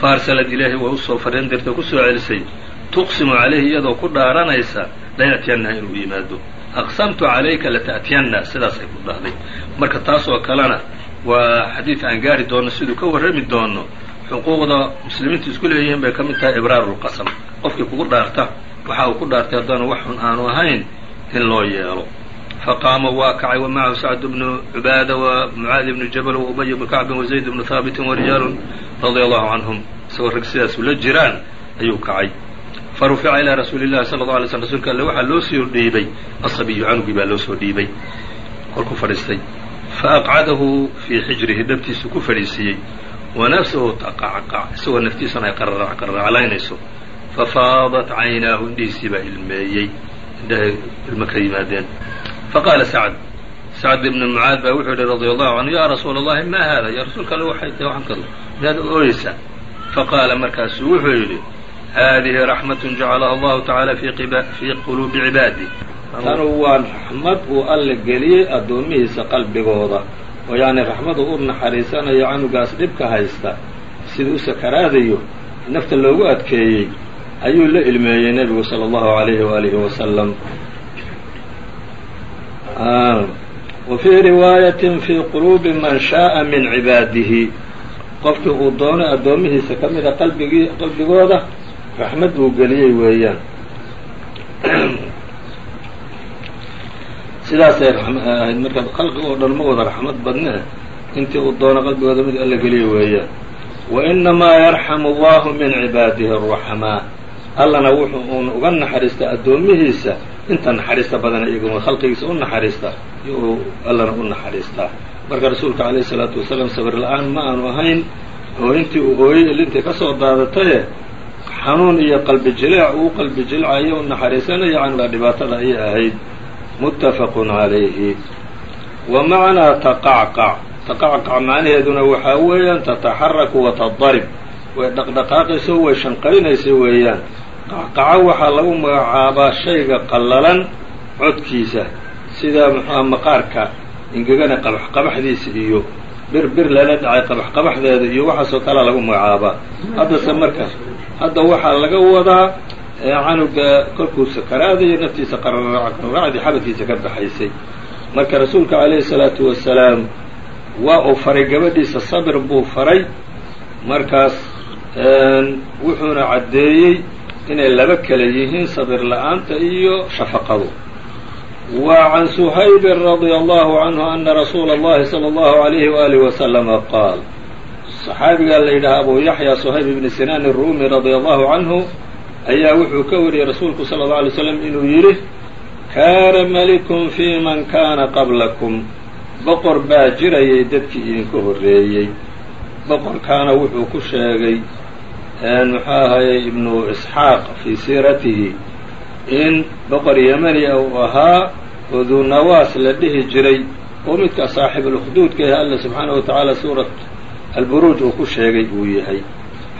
fa ilayhi waa u soo fariin dirta ku soo celisay tuqsimu calayhi iyadoo ku dhaaranaysa laya'tiyannaha inuu yimaado aqsamtu calayka lata'tiyanna sidaas ay ku dhahday marka taas oo kalena waa xadiid aan gaari doono siduu ka warrami doono xuquuqda muslimiintu isku leeyihiin bay ka mid tahay ibraarulqasam qofkii kugu dhaarta waxa uu ku dhaartay haddaanu wax xun aanu ahayn in loo yeelo. Faqaama waa kacay wa macahu sacd bnu cubaada wa mucaadi bnu jabal wa ubay bnu kacbin wa zayd bnu haabitin wa rijaalun radia allahu canhum isagoo rag sidaasu la jiraan ayuu kacay. Farufica ilaa rasuuli sala alla alay slm rsulka alle waxaa loo soo dhiibay asabiyu canugii baa loo soo dhiibay. Kolkuu fadhiistay. Faaqcadahu fii xijrihi dhabtiisu ku fadhiisiiyey. Wa nafsuhu taqacqac isagoo naftiisuna ay qararaclaynayso fafaadat caynaahu indhihiisii baa ilmeeyey indhahay ilmo ka yimaadeen faqaala sacd sacd ibnu mucaad baa wuxuu yihi radia allahu canhu yaa rasuula allahi ma haada yaa rasuulka alle waxay tahay waxaan kado miyaad ooyeysaa faqaala markaasuu wuxuu yidhi hadihi raxmatun jacalaha allahu tacaala fii quluubi cibaadi tanu waa raxmad uu alle geliyey addoomihiisa qalbigooda oo yacni raxmadu u naxariisanayo canugaas dhibka haysta sida u sakaraadayo nafta loogu adkeeyey ayuu la ilmeeyey nebigu sala allahu alayhi waalihi wasalam wa fii riwaayatin fii quluubi man shaaa min cibaadihi. Qofkii uu doono addoomihiisa ka mida qalbigii qalbigooda raxmad uu geliyey weeyaan. <clears throat> Sidaasay ahayd marka khalqiga oo dhan ma wada raxmad badne intii uu doono qalbigooda mid alla geliya weeyaan. Wa inamaa yarxamu allahu min cibaadihi araxamaa allana wuxuu uun uga naxariista addoomihiisa. Inta naxariista badana iyaguma khalqigiisa u naxariista iyo allana u naxariistaa marka rasuulka calayhi salaatu wasalaam sabir la'aan ma aanu ahayn oo intii uu ooyey ilintii ka soo daadataye xanuun iyo qalbi jileec uu qalbi jilcayo u naxariisanayo canbaa dhibaatada ayay ahayd. Muttafaqun calayhi wa macnaa taqacqac taqacqac macnaheeduna waxaa weeyaan tataxaraku wa tadarib. Way dhaqdhaqaaqayso way shanqarinaysa weeyaan qacqaco waxaa lagu magacaabaa shayga qallalan codkiisa sida muxuuha maqaarka ingegana qabaxqabaxdiisa iyo bir bir lala dhacay qabaxqabaxdeeda iyo waxaasoo kalea lagu magacaabaa. Haddase marka hadda waxaa laga wadaa canuga kolkuu sakaraadayo naftiisa qararacdii xabadkiisa ka baxaysay. Marka rasuulka calayhi salaatu wasalaam waa uu faray gabadhiisa sabir buu faray. Markaas wuxuuna caddeeyey inay laba kale yihiin sabir la-aanta iyo shafaqadu wa can suhaybin radia allahu canhu ana rasuula اllahi salى allahu alayhi waalihi wasalama qaal saxaabigaa la yidhaha abu yaxya suhayb ibni sinaan الruumi radia allahu canhu ayaa wuxuu ka wariyey rasuulku sala اlه alay slam inuu yidhi kaana malikun fi man kaana qablakum boqor baa jirayay dadkii idinka horreeyey boqorkaana wuxuu ku sheegay muxuu ahayey ibnu isxaaq fii siiratihi? In boqor yemani uu ahaa oo duunawaas la dhihi jiray oo midka saaxiibulkhduudka ah alla subxaanahu wa tacaala suurat alburuuj uu ku sheegay uu yahay.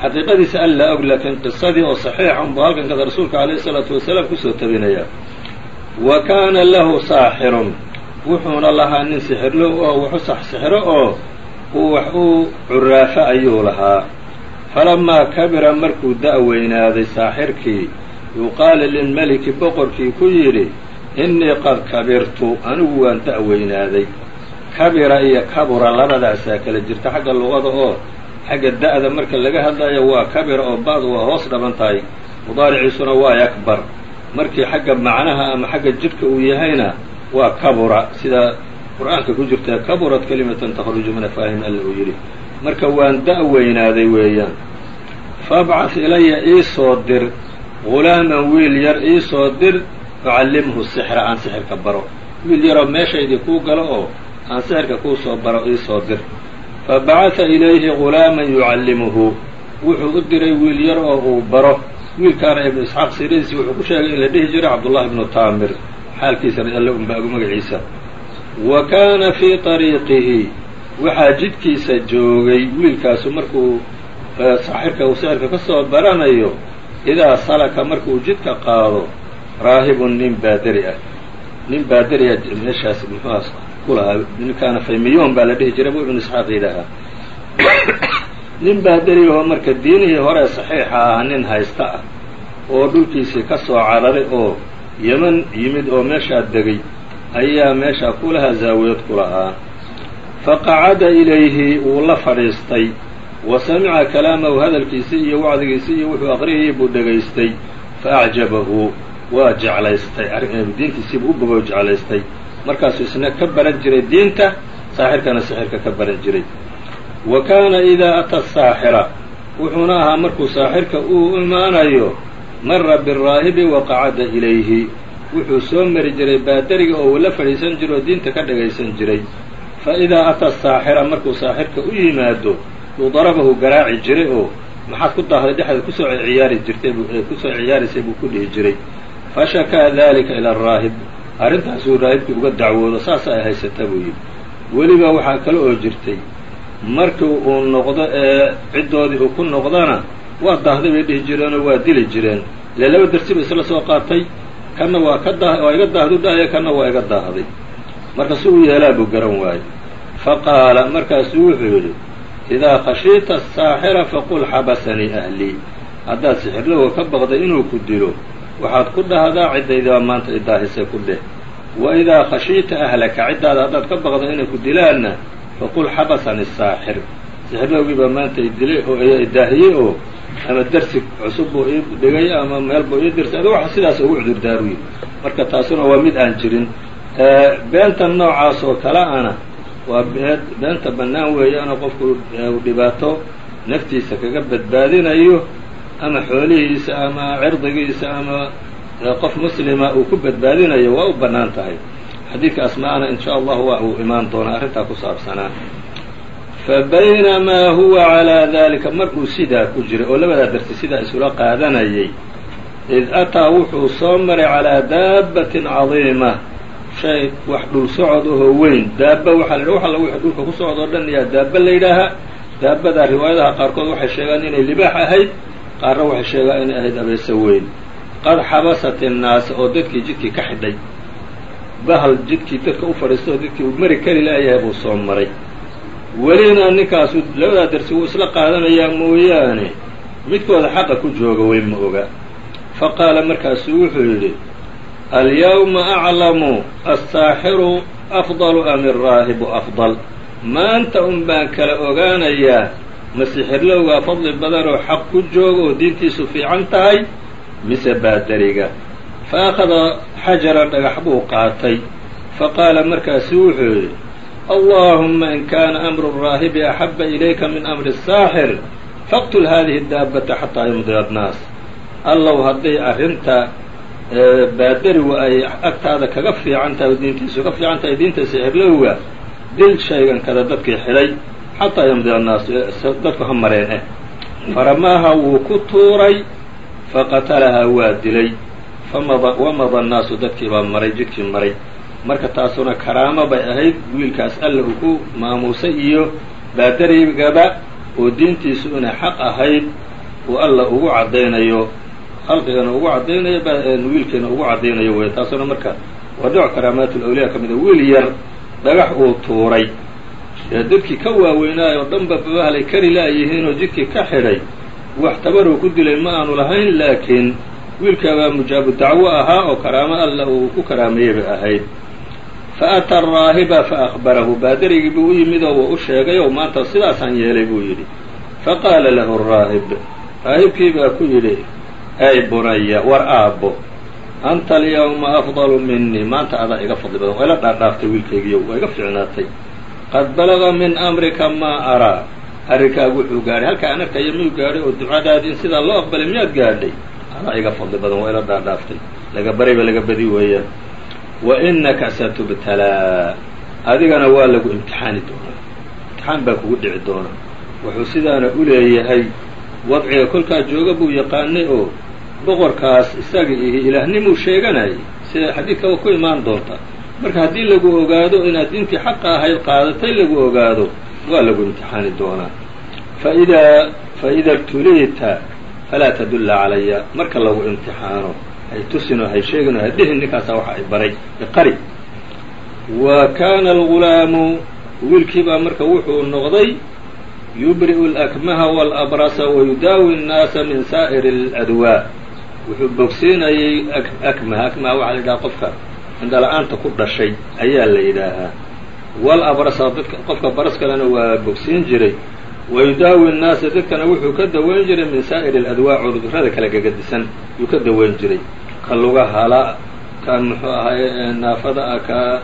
Xaqiiqadiisa alla og laakiin qisadii oo saxiixa unbuu halkan kada rasuulka calayhi isalaatu wasalaam ku soo tabinayaa wa kaana lahu saaxirun wuxuuna lahaa nin sixirlo oo waxu sax sixiro oo uu wax u curaafa ayuu lahaa falamaa kabira markuu da-weynaaday saaxirkii yuqaala lilmeliki boqorkii ku yidhi innii qad kabirtu anigu waan da-weynaaday kabira iyo kabura labadaasaa kala jirta xagga luqada oo xagga da-da marka laga hadlayo waa kabira oo ba-du waa hoos dhaban tahay mudaariciisuna waa yakbar markii xagga macnaha ama xagga jidhka uu yahayna waa kabura sida qur'aanka ku jirta kaburat kalimatan takhruju min afaahim alla uu yidhi marka waan da-weynaaday weeyaan. Fabcad ilaya iisoo dir. Gulaaman wiil yar iisoo dir. Ucallimhu sixra aan sixirka baro. Wiil yaroo meeshaydii kuu galo oo aan sixirka kuu soo baro iisoo dir. Fabacata ilayhi gulaaman yucallimuhu wuxuu u diray wiil yar oo uu baro. Wiilkaana ibnu isxaaq siradiisi wuxuu ku sheegay in la dhihi jiray cabdullahi ibnu taamir. Xaalkiisa alle unbaagu magaciisa. Wa kaana fii طariiqihi waxaa jidkiisa joogay wiilkaasu markuu saaxirka uu sixirka ka soo baranayo idaa salaka markuu jidka qaado raahibun nin baaderi ah. Nin baaderiya meeshaas muxuuhaas ku lahaa ninkaana faymiyoon baa la dhihi jiray buu ibnu isxaaq yidhaahaa <coughs> nin baaderi oo marka diinihii hore saxiixa ah nin haysta ah oo dhulkiisii ka soo cararay oo yeman yimid oo meeshaa degay ayaa meeshaa ku lahaa zaawiyad ku lahaa faqacada ilayhi wuu la fadhiistay wa samica kalaamahu hadalkiisii iyo wacdigiisii iyo wuxuu aqriyayay buu dhegaystay fa acjabahu waa jeclaystay diintiisiibuu u bogoo jeclaystay. Markaasuu isna ka baran jiray diinta saaxirkana sixirka ka baran jiray. Wa kaana idaa ata saaxira wuxuuna ahaa markuu saaxirka uu imaanayo mara biraahibi wa qacada ilayhi wuxuu soo mari jiray baadariga oo uu la fadhiisan jiro oo diinta ka dhagaysan jiray fa idaa ata saaxira markuu saaxirka u yimaado uu darabahu garaaci jiray oo maxaad ku daahday dhexda ku soo ciyaari jirtay ku soo ciyaaraysay buu ku dhihi jiray fashakaa dalika ila araahib arrintaasuu raahibkii uga dacwoodo saasa ay haysata buu yidhi weliba waxaa kale oo jirtay markii uu noqdo ee ciddoodii uu ku noqdana waa daahday bay dhihi jireenoo waa dili jireen ile laba dersiba isla soo qaatay kanna waa ka daa waa iga daahdu dhahaya kanna waa iga daahday marka si uu yeelaa buu garan waayey. Fa qaala markaasuu wuxuu yidhi idaa khashiita asaaxira faqul xabasanii ahlii. Haddaad sixirlowa ka baqday inuu ku dilo waxaad ku dhahdaa ciddaydiibaa maanta idaahisay ku dheh. Wa idaa khashiita ahlaka ciddaada haddaad ka baqday inay ku dilaanna faqul xabasani saaxir sixirlowgiibaa maanta idilay oo idaahiyey oo ama dersi cusub buu ii dhigay ama meel buu ii dirsay. Adu waxa sidaas ugu cudurdaaruyi marka taasuna waa mid aan jirin beenta noocaas oo kale ana waa beenta bannaan weeyaanoo qofku dhibaato naftiisa kaga badbaadinayo ama xoolihiisa ama cirdigiisa ama qof muslima uu ku badbaadinayo waa u bannaan tahay. Xadiidka asmaana in sha allahu waa uu imaan doonaa arrintaa ku saabsanaa. Fabaynamaa huwa calaa dalika markuu sidaa ku jiray oo labadaa darsi sidaa isula qaadanayay id ataa wuxuu soo maray calaa daabbatin cadiima shay wax dhul socod ahoo weyn. Daaba waxaa la wax alla wixii dhulka ku socod oo dhan yaa daaba la yidhaahaa daabadaa riwaayadaha qaarkood waxay sheegaan inay libaax ahayd qaarna waxay sheegaan inay ahayd abeese weyn. Qad xabasat innaasa oo dadkii jidkii ka xidhay. Bahal jidkii dadka u fadhiista oo dadkii uu mari kari laayahay buu soo maray. Welina ninkaasu labadaa darsi wuu isla qaadanayaa mooyaane. Midkooda xaqa ku jooga weyn ma oga. Fa qaala markaasuu wuxuu yidhi alyawma aclamu assaaxiru afdalu am iraahibu afdal maanta un baan kala ogaanayaa masixirlowgaa fadli badanoo xaq ku jooga oo diintiisu fiican tahay mise baadariga fa akhada xajaran dhagax buu qaatay fa qaala markaasu wuxuu yidhi allahuma in kaana amru raahibi axaba ilayka min amri الsaaxir faqtul hadihi daabata xataa yumdiya annaas allow hadday arrinta baadarigu ay agtaada kaga fiican tahay oo diintiisu ka fiican tahay diinta sixirlowga dil shaygan kada dadkii xidhay xataa yamdiya annaas dadku ha mareen eh. Faramaaha wuu ku tuuray faqatalahaa waa dilay. Wamada annaasu dadkii baa maray jidkii maray. Marka taasuna karaamo bay ahayd wiilkaas alla uu ku maamuusay iyo baadarigaba oo diintiisu inay xaq ahayd uu alla ugu caddaynayo khalqigana ugu caddaynayo wiilkeena ugu caddaynayo wey taasuna marka waa dhooc karaamaat ulawliya ka mid a. Wiil yar dhagax uu tuuray. Ee dadkii ka waaweynaayo oo dhanba babahalay kari laayihiinoo jidkii ka xidhay wax tabaruu ku dilay ma aanu lahayn laakiin wiilkaabaa mujaabu dacwo ahaa oo karaamo alla uu ku karaameeyey bay ahayd. Fa ata araahiba fa akhbarahu. Baadarigii buu u yimid oo wuu u sheegay oo maanta sidaasaan yeelay buu yidhi. Fa qaala lahu raahib raahibkii baa ku yidhi ay bunaya war aabbo. Anta alyawma afdalu minii maanta adaa iga fadli badan. Waa ila dhaadhaaftay wiilkaygiiyo waa iga fiicnaatay. Qad balaga min amrika maa araa arrinkaagu wuxuu gaadhay halkaa aan arkaya miyuu gaadhay oo ducadaadii in sidaa loo aqbalay miyaad gaadhay? Adaa iga fadli badan. Waa ila dhaadhaaftay laga barayba laga badi weeyaan wa inaka satubtalaa adigana waa lagu imtixaani doonaa. Imtixaan baa kugu dhici doona wuxuu sidaana u leeyahay wadciga kolkaa jooga buu yaqaanay oo boqorkaas isaga ihi ilaahnimuu sheeganayay sida xadiidkaba ku imaan doonta. Marka haddii lagu ogaado inaad diintii xaqa ahayd qaadatay lagu ogaado waa lagu imtixaani doonaa. Faidaa faida btuliita falaa tadulla calaya. Marka lagu imtixaano hay tusinoo hay sheeginoo hay dhihin ninkaasaa waxa ay baray iqari wa kaana algulaamu wiilkiibaa marka wuxuu noqday yubri'u alakmaha walabrasa wayudaawi annaasa min saa'iri aladwaa wuxuu bogsiinayay akmaha akmaha waxaa la yidhaha qofka indhala-aanta ku dhashay ayaa la yidhaahaa. Wal abrasa dadka qofka baras kalena waa bogsiin jiray. Wayudaawi annaasa dadkana wuxuu ka daweyn jiray min saa'iri aladwaa cudurrada kala gegadisan yuu ka daweyn jiray. Ka luga hala kan muxuu ahaye naafada ah ka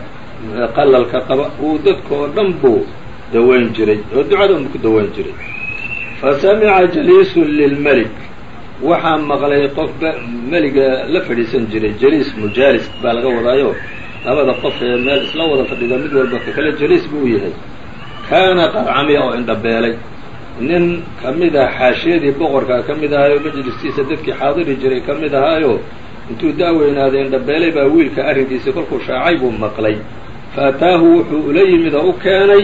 qalalka qaba uu dadka dhan buu daweyn jiray oo ducada unbu ku daweyn jiray. Fa samica jaliisun lilmelik waxaa maqlay qof meliga la fadhiisan jiray jaliis mujaalis baa laga wadaayo. Labada qof ee meel isla wada fadhida mid walba ka kale jaliis buu yahay. Kaana qarcamiya oo indhabeelay. Nin ka mid ah xaashiyadii boqorka ka mid ahaayo majliskiisa dadkii xaadiri jiray ka mid ahaayo intuu daaweynaaday indhabeelay baa wiilka arrinkiisii kolkuu shaacay buu maqlay. Fa ataahu wuxuu ula yimid oo u keenay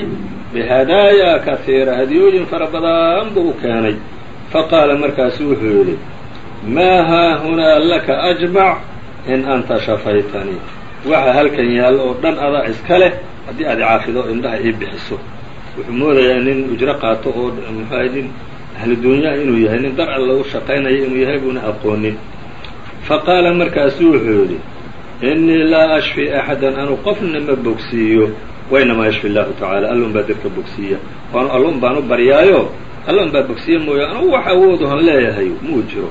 bihadaaya kahiira hadiyooyin fara badan buu u keenay faqaala markaasu wuxuu yidhi maa haahunaa laka ajmac in anta shafaytanii waxa halkan yaallo oo dhan adaa iska leh haddii aad caafido indhaha ii bixiso wuxuu moodayaa nin ujro qaato oo muxuaha nin ahlu dunyaa inuu yahay nin dar alla u shaqaynayo inuu yahay buuna aqoonin faqaala markaasu wuxuu yidhi innii laa ashfi axadan anu qofna ma bogsiiyo wainamaa yashfi allahu tacaala allun baa dadka bogsiiya waanu allun u baryaayo allun baa bogsiiya mooya anugu wax awoodahan leeyahay muu jiro.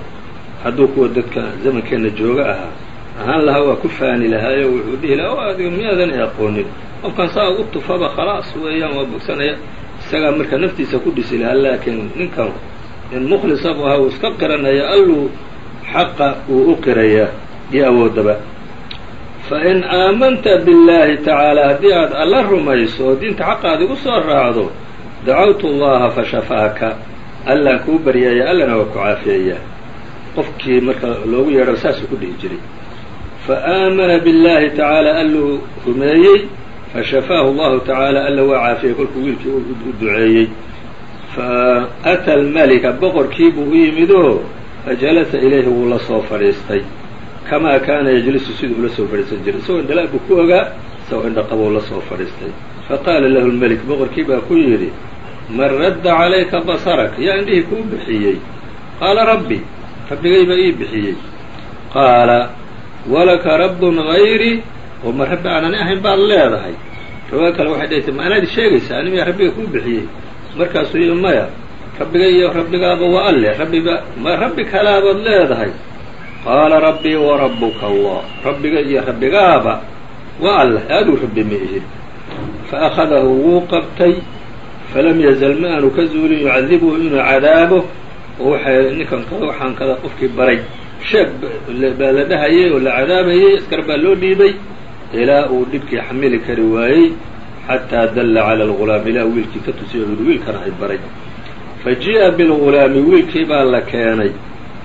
Hadduu kuwa dadka zamankeenna jooga ahaa ahaan lahaa waa ku faani lahaayo wuxuu dhihi lahaa o adiga miyaadan i aqoonin? Qofkan saa u tufaba khalaas weeyaan waa bogsanaya. Isagaa marka naftiisa ku dhisi lahaa laakiin ninkan in mukhlisa bu ahaa uu iska qiranaya alluu xaqa uu u qirayaa iyo awooddaba fain aamanta billaahi tacaala haddii aad alla rumayso oo diinta xaqaad igu soo raacdo dacawtu allaha fashafaaka allaan kuu baryaaya allana waa ku caafeeyaa qofkii marka loogu yeedho saasuu ku dhihi jiray fa aamana biاllahi tacaala alluu rumeeyey fashafaahu allahu tacaala alla waa caafiyey kolkuu wiilkii u duceeyey fa ata almalika boqorkii buu u yimid oo fajalasa ilayhi wuu la soo fadhiistay kamaa kaana yajlisu siduu ula soo fadhiisan jiray isagoo indhalaa buu ku ogaa isagoo indhaqabou la soo fadhiistay faqaala lahu lmelik boqorkii baa ku yidhi man radda calayka basarak yaa indhihii kuu bixiyey qaala rabbi rabbigay baa ii bixiyey qaala walaka rabbun hayri oo ma rabbi aanani ahayn baad leedahay riwaayo kale waxay dhahaysa ma anaadi sheegaysaa ani miyaa rabbiga kuu bixiyey markaasuu yii maya rabbiga iyo rabbigaaba waa alle rabbiba ma rabbi kalaabaad leedahay qaala rabbii wa rabbuka allah rabbiga iyo rabbigaaba waa alleh aaduu rabbi ma ihid fa akhadahu wuu qabtay falam yazal ma aanu ka zuulin yucadibuhu inuu cadaabo oo waxay ninkan kada waxaan kada qofkii baray sheeg baa la dhahayay oo la cadaabayey askar baa loo dhiibay ilaa uu dhibkii xamili kari waayey xataa dalla cala algulaam ilaa wiilkii ka tusiy o yihi wiilkan ay baray fa ji'a bilgulaami wiilkii baa la keenay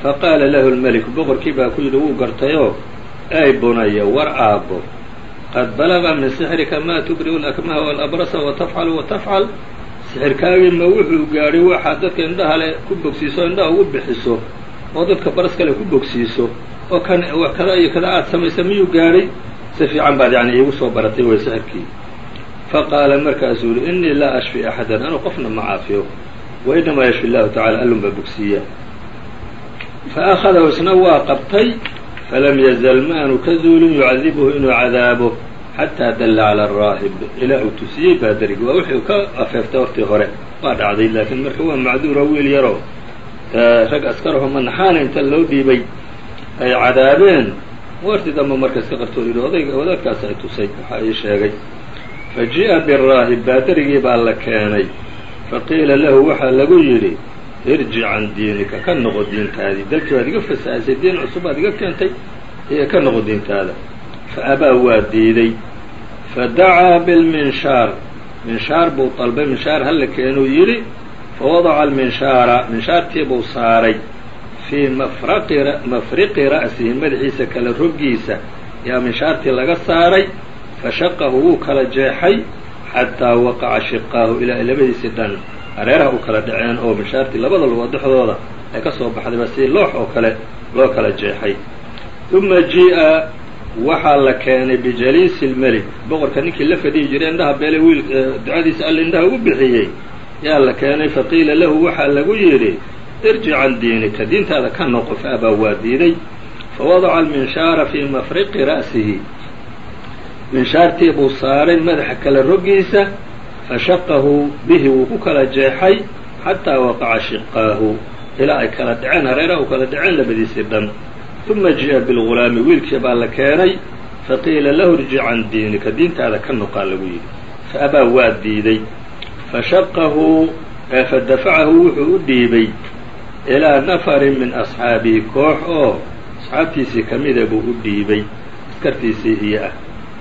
faqaala lahu lmeliku boqorkii baa ku yidhi wuu gartayoo ey bunaya war aabbo qad balaga min sixrika maa tubri'u lakmaha walabrasa watafcalu watafcal sixirkaagii ma wuxuu gaadhay waxaad dadka indhaha le ku bogsiiso indhaha ugu bixiso oo dadka baras kale ku bogsiiso oo kan kada iyo kada aad samaysa miyuu gaadhay si fiican baad yani iigu soo baratay way sixirkii faqaala markaasuu yihi innii laa ashfi axadan anuu qofna ma caafiyo wa inamaa yashfi llahu tacala allun baa bogsiiya fa akhadahu isna waa qabtay falam yazal ma aanu ka zuulin yucadibuhu inuu cadaabo xataa dalla cala araahib ilaa uu tusiyey baadarigi waa wuxuu ka afeeftay waqtii hore waa dhacday laakiin marka waa macduura wiil yaroo rag askaraho manaxaana inta loo dhiibay ay cadaabeen warti dambe markas ka qartood yidhi odayga wadaadkaas ay tusay waxaa ii sheegay fa ji'a biraahib baadarigii baa la keenay faqiila lahu waxaa lagu yidhi irjic can diinika ka noqo diintaadii dalkii baad iga fasahaysay diin cusub baad iga keentay ka noqo diintaada. Fa abaa waa diiday. Fa dacaa bilminshaar. Minshaar buu dalbay minshaar hala keenuu yidhi fa wadaca alminshaara minshaartii buu saaray. Fii mafriqi ra'sihi madaxiisa kala roggiisa yaa minshaartii laga saaray fa shaqahu wuu kala jeexay xataa waqaca shiqaahu ilaa labadiisii dhan hareeraha u kala dhaceen oo minshaartii labada lugood ay ka soo baxdayba si loox oo kale loo kala jeexay. Uma ji'a waxaa la keenay bijaliisi lmelik boqorka ninkii la fadhihi jiray indhaha beele wiil ducadiisa alla indhaha ugu bixiyey yaa la keenay faqiila lahu waxaa lagu yidhi irjic can diinika diintaada ka noqo fa abaa waa diiday. Fawadaca alminshaara fii mafriqi ra'sihi. Minshaartii buu saaray madaxa kala roggiisa fashaqahu bihi wuu ku kala jeexay xataa waqaca shiqaahu ilaa ay kala dhaceen hareeraha u kala dhaceen labadiisii dhan uma ji'a bilgulaami wiilkii baa la keenay faqiila lahu irjic can diinika diintaada ka noqaa lagu yidhi fa abaa waa diiday fashaqahu fadafacahu wuxuu u dhiibay ilaa nafarin min asxaabihi koox oo asxaabtiisii ka mida buu u dhiibay askartiisii iyo ah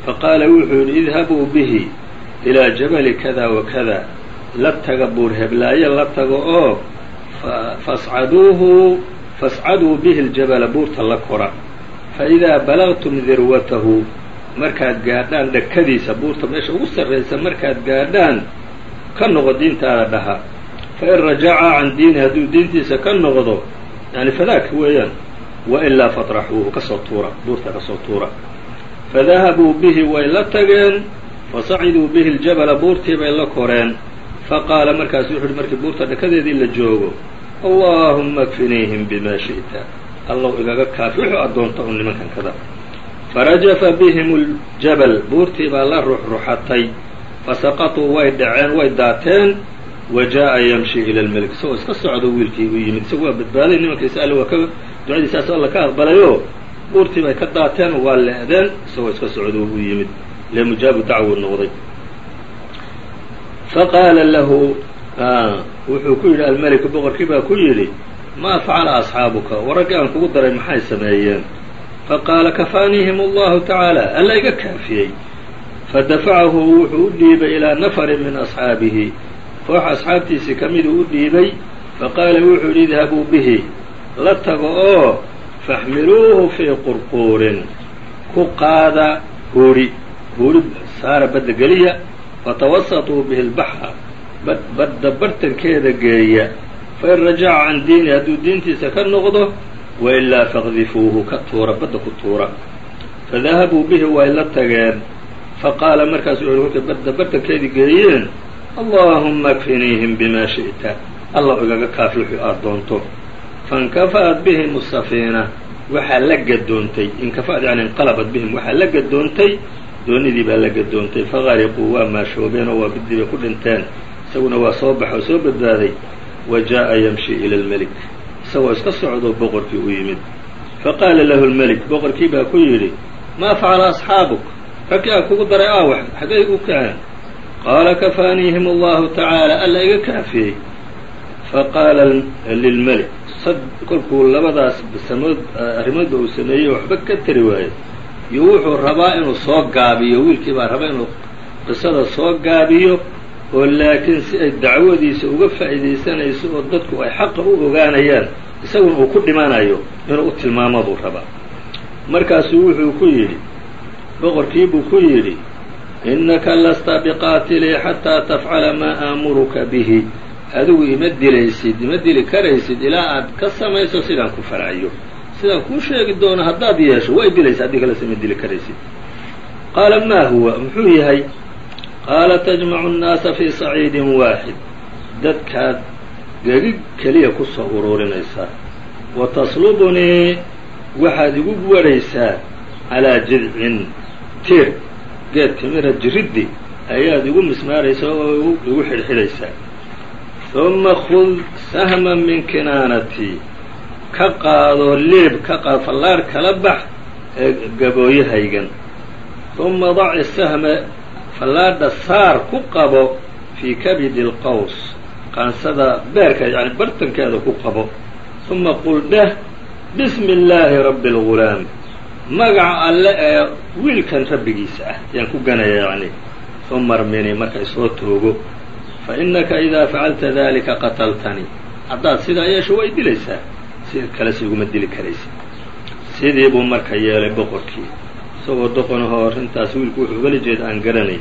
faqaala wuxuu yidhi idhabuu bihi ilaa jabali kada wa kada la taga buur heblaayo la tago oo fascaduuhu fascaduu bihi ljabala buurta la kora. Fa idaa balagtum dirwatahu markaad gaadhaan dhakadiisa buurta meesha ugu sarraysa markaad gaadhaan ka noqo diintaada dhaha. Fa in rajaca can diini hadduu diintiisa ka noqdo yani fadaaka weeyaan wa ilaa fatraxuuhu ka soo tuura buurta ka soo tuura. Fadahabuu bihi way la tageen fasaciduu bihi ljabala buurtii bay la koreen faqaala markaasu wuxu uhi markii buurta dhakadeedii la joogo allaahumma kfiniihim bimaa shi'ta allow igaga kaafi wuxuu addoonta un nimankan kada farajafa bihim ljabal buurtii baa la ruxruxatay fasaqatuu way dhaceen way daateen wa jaa'a yamshi ila lmelik isagoo iska socdo wiilkii u yimid isagu waa badbaaday nimankiisa alle waa ka ducadiisaas alla ka aqbalayoo buurtii bay ka daateen waa le'deen isagoo iska socdo u yimid le mujaabu dacwu noqday faqaala lahu wuxuu ku yidhi almeliku boqorkii baa ku yidhi maa facala asxaabuka waraggii aan kugu daray maxay sameeyeen faqaala kafaaniihim allahu tacaala alla iga kaafiyey fadafacahu wuxuu u dhiibay ilaa nafarin min asxaabihi koox asxaabtiisii ka miduu u dhiibay faqaala wuxuu yidhi idhabuu bihi la tago oo faxmiluuhu fii qurquurin ku qaada huuri huuri saara badda geliya fatawasatuu bihi lbaxra badda bartankeeda geeya. Fain rajaca can diini hadduu diintiisa ka noqdo wailaa faqdifuuhu ka tuura badda ku tuura. Fadahabuu bihi way la tageen. Faqaala markaasu wuxu markay badda bartankeedii geeyeen allaahumma akfiniihim bimaa shi'ta. Allah igaga kaafi wuxuu aad doonto. Faاnkafa'at bihim safiina waxaa la gadoontay. Inkafa'at yani inqalabat bihim waxaa la gadoontay doonidii baa la gadoontay fagariquu waa maashoobeen oo waa bidii bay ku dhinteen. Isaguna waa soo baxa oo soo badbaaday. Wa jaa'a yamshi ila lmelik isagoo iska socdo boqorkii u yimid. Faqaala lahu lmelik boqorkii baa ku yidhi maa facala asxaabuk? Ragkii aan kugu daray aawax xaggay u kaceen qaala kafaaniihim allahu tacaala alla iga kaafiyey. Faqaala lilmelik kolkuu labadaas samood arrimoodba uu sameeyey waxba ka tari waayey iyo wuxuu rabaa inuu soo gaabiyo wiilkii baa raba inuu qisada soo gaabiyo oo laakiin si ay dacwadiisa uga faa'iidaysanayso oo dadku ay xaqa u ogaanayaan isaguna uu ku dhimanayo inuu u tilmaamo buu rabaa. Markaasuu wuxuu ku yidhi boqorkii buu ku yidhi innaka lasta biqaatilii xataa tafcala maa aamuruka bihi. Adigu ima dilaysid ima dili karaysid ilaa aad ka samayso sidaan ku farayo sidaan kuu sheegi doono haddaad yeesho way dilaysa haddii kalese ima dili karaysid. Qaala maa huwa? Muxuu yahay qaala tajmacu nnaasa fii saciidin waaxid. Dadkaad gegig keliya ku soo uruurinaysaa wa taslubunii waxaad igu waraysaa calaa jidcin tiir geed timira jiriddi ayaad igu mismaaraysaa oo igu xidhxidhaysaa. Uma khud sahman min kinaanatii ka qaado leeb ka qaad fallaar kala bax ee gabooyahaygan. Uma daci sahma fallaadha saar ku qabo fii kabidi اlqaws qaansada beerka yani bartankeeda ku qabo. Uma qul dheh bismi illaahi rabbi اlgulaam magaca alle ee wiilkan rabbigiisa ah yaan ku ganaya yani uma armini markay soo toogo. Fa innaka idaa facalta dalika qataltanii haddaad sidaa yeesho way dilaysaa si kalese iguma dili karaysa sidii buu marka yeelay boqorkii. Isagoo doqonahoo arrintaas wiilku wuxuu ugala jeeda aan garanayn.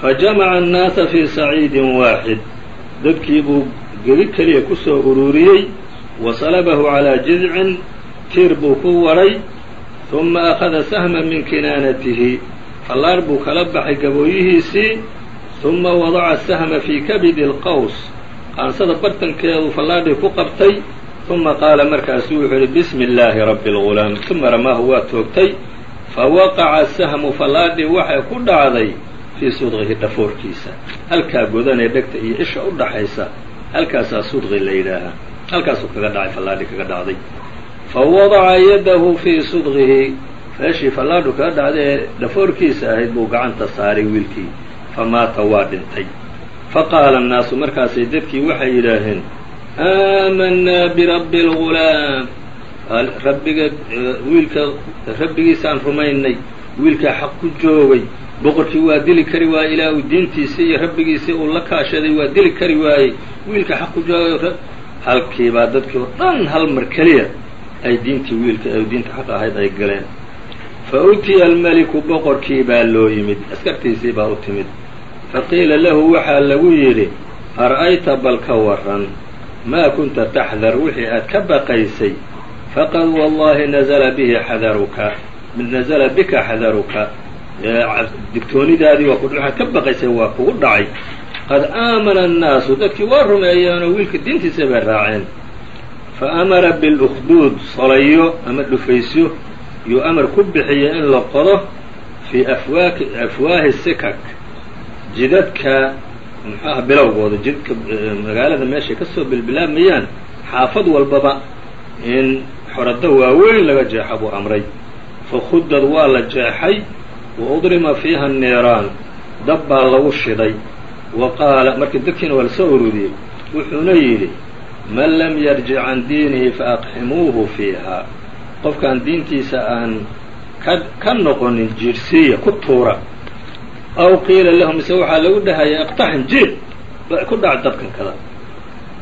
Fa jamaca annaasa fii saciidin waaxid. Dadkii buu gedi keliya ku soo ururiyey wa salabahu calaa jidcin. Tiir buu ku waray. Uma akhada sahman min kinaanatihi. Fallaar buu kala baxay gabooyihiisii. Uma wadaca sahma fii kabidi اlqaws qaansada bartankeedu fallaadhii ku qabtay uma qaala markaasu wuxuu yihi bismi illaahi rabbi اlgulaam uma ramaahu waa toogtay fawaqaca sahmu fallaadhii waxay ku dhacday fii sudqihi dhafoorkiisa halkaa godanee dhegta iyo isha u dhaxaysa halkaasaa sudqi la yidhaahaa halkaasuu kaga dhacay fallaadhii kaga dhacday fawadaca yadahu fii sudqihi meeshii fallaadhu kaga dhacday ee dhafoorkiisa ahayd buu gacanta saaray wiilkii famaata waa dhintay faqaala annaasu markaasay dadkii waxay yidhaaheen aamanaa birabbi اlgulaam rabbiga wiilka rabbigiisaan rumaynay wiilkaa xaq ku joogay boqorkii waa dili kari waayey ilaa uu diintiisii iyo rabbigiisii uu la kaashaday waa dili kari waayey wiilka xaq ku joogay halkiibaa dadkii oo dhan hal mar keliya ay diintii wiilka diinta xaq ahayd ay galeen fa utiya almeliku boqorkii baa loo yimid askartiisii baa u timid faqiila lahu waxaa lagu yidhi ar-ayta bal ka waran maa kunta taxdar wixii aad ka baqaysay faqad wallahi nazla bihi xadaruka nazala bika xadaruka digtoonidaadii waa waxaad ka baqaysay waa kugu dhacay qad aamana annaasu dadkii waa rumeeyeenoo wiilka diintiisa bay raaceen fa amara bilukhduud solayo ama dhufaysyo yuu amar ku bixiyay in la qodo fii afwaahi sikak jidadka muxuaha bilowgooda jidadka magaalada meeshay ka soo bilbilaamayaan xaafad walbaba in xorado waaweyn laga jeexa buu amray. Fakhudad waa la jeexay wa udrima fiiha niiraan dab baa lagu shiday. Wa qaala markii dadkiina waa la soo ururiyey wuxuuna yidhi man lam yarjic can diinihi faaqximuuhu fiiha. Qofkaan diintiisa aan ka ka noqonin jiirsiiya ku tuura aw qiila lahu mise waxaa lagu dhahaya iqtaxin jiir ku dhac dabkan kada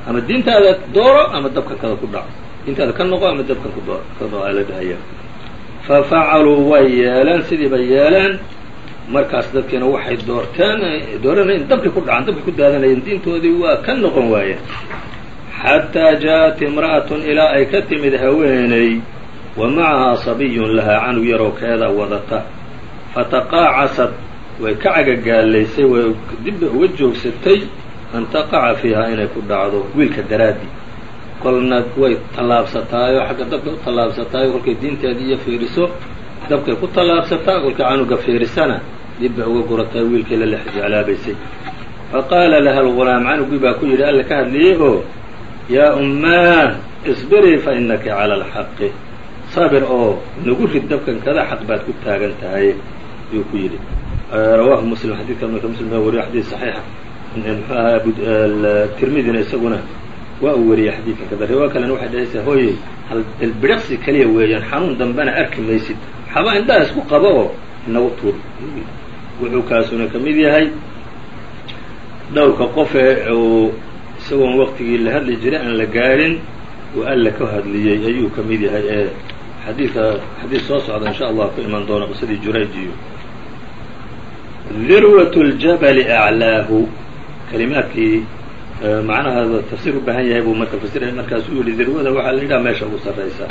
ama diintaada dooro ama dabkan kada ku dhac. Diintaada ka noqo ama dabkan ka doo la dhahaya fa facaluu way yeeleen sidii bay yeeleen markaas dadkiina waxay doorteen dooranayn dabkay ku dhacaan dabkay ku daadanayeen diintoodii waa ka noqon waayeen. Xataa jaaءat imra'atun ilaa ay ka timid haweeney wa macahaa sabiyun lahaa canug yaroo keeda wadata. Fataqaacasad way ka cagagaalaysay way dibba uga joogsatay an taqaca fiihaa inay ku dhacdo wiilka daraaddi. Kolna way tallaabsataayo xagga dabkay u tallaabsataayo kolkay diinteedii iyo fiiriso. Dabkay ku tallaabsataa kolkay canuga fiirisana dib bay uga guratay wiilkii la lex jeclaabaysay. Faqaala laha algulaam canugii baa ku yidhi alla ka hadliyey oo yaa ummaah isbirii fa inaki cala alxaqi. Sabir oo nagu rid dabkan kada xaq baad ku taagan tahay ayuu ku yidhi rawaahu muslim xadidka marka muslim baa wariyo xadiid saxiixa muxuu ahaa tirmidina isaguna waa uu wariyey xadiidkan kada riwaa kalena waxay dhahaysaa hooyey hal ilbiriqsi keliya weeyaan xanuun dambena arki maysid xaba indhaha isku qabo oo inagu tuur wuxuu kaasuna ka mid yahay dhowrka qofe uu isagoon waqtigii la hadli jiray aan la gaadhin uu alla ka hadliyey ayuu ka mid yahay ee xadiidka xadiid soo socda insha allah ku iman doona qisadii jurayj iyo dirwat ljabali aclaahu kalimaadkii macnaha tafsiir u baahan yahay buu marka fasiraya markaasuu yihi dirwada waxaa la yidhaha meesha ugu sarraysa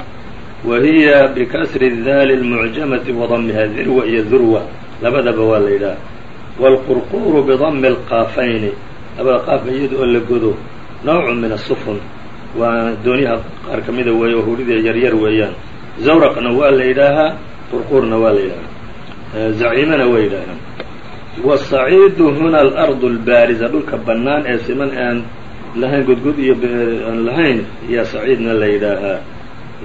wa hiya bikasri daali اlmucjamati wadamiha dirwa iyo durwa labadaba waa la yidhaha wاlqurquru bidami اlqaafayni labada qaafka iyada oo la godo nawcu min asufun waa doonyaha qaar ka mida weeye oo hurida yaryar weeyaan zawraqna waa la yidhaahaa qurqurna waa la yidhaahaa zaciimana waa yidhaahaa wasaciidu huna alardu albaariza dhulka bannaan ee siman aan lahayn godgod iyo aan lahayn yaa saciidna la yidhaahaa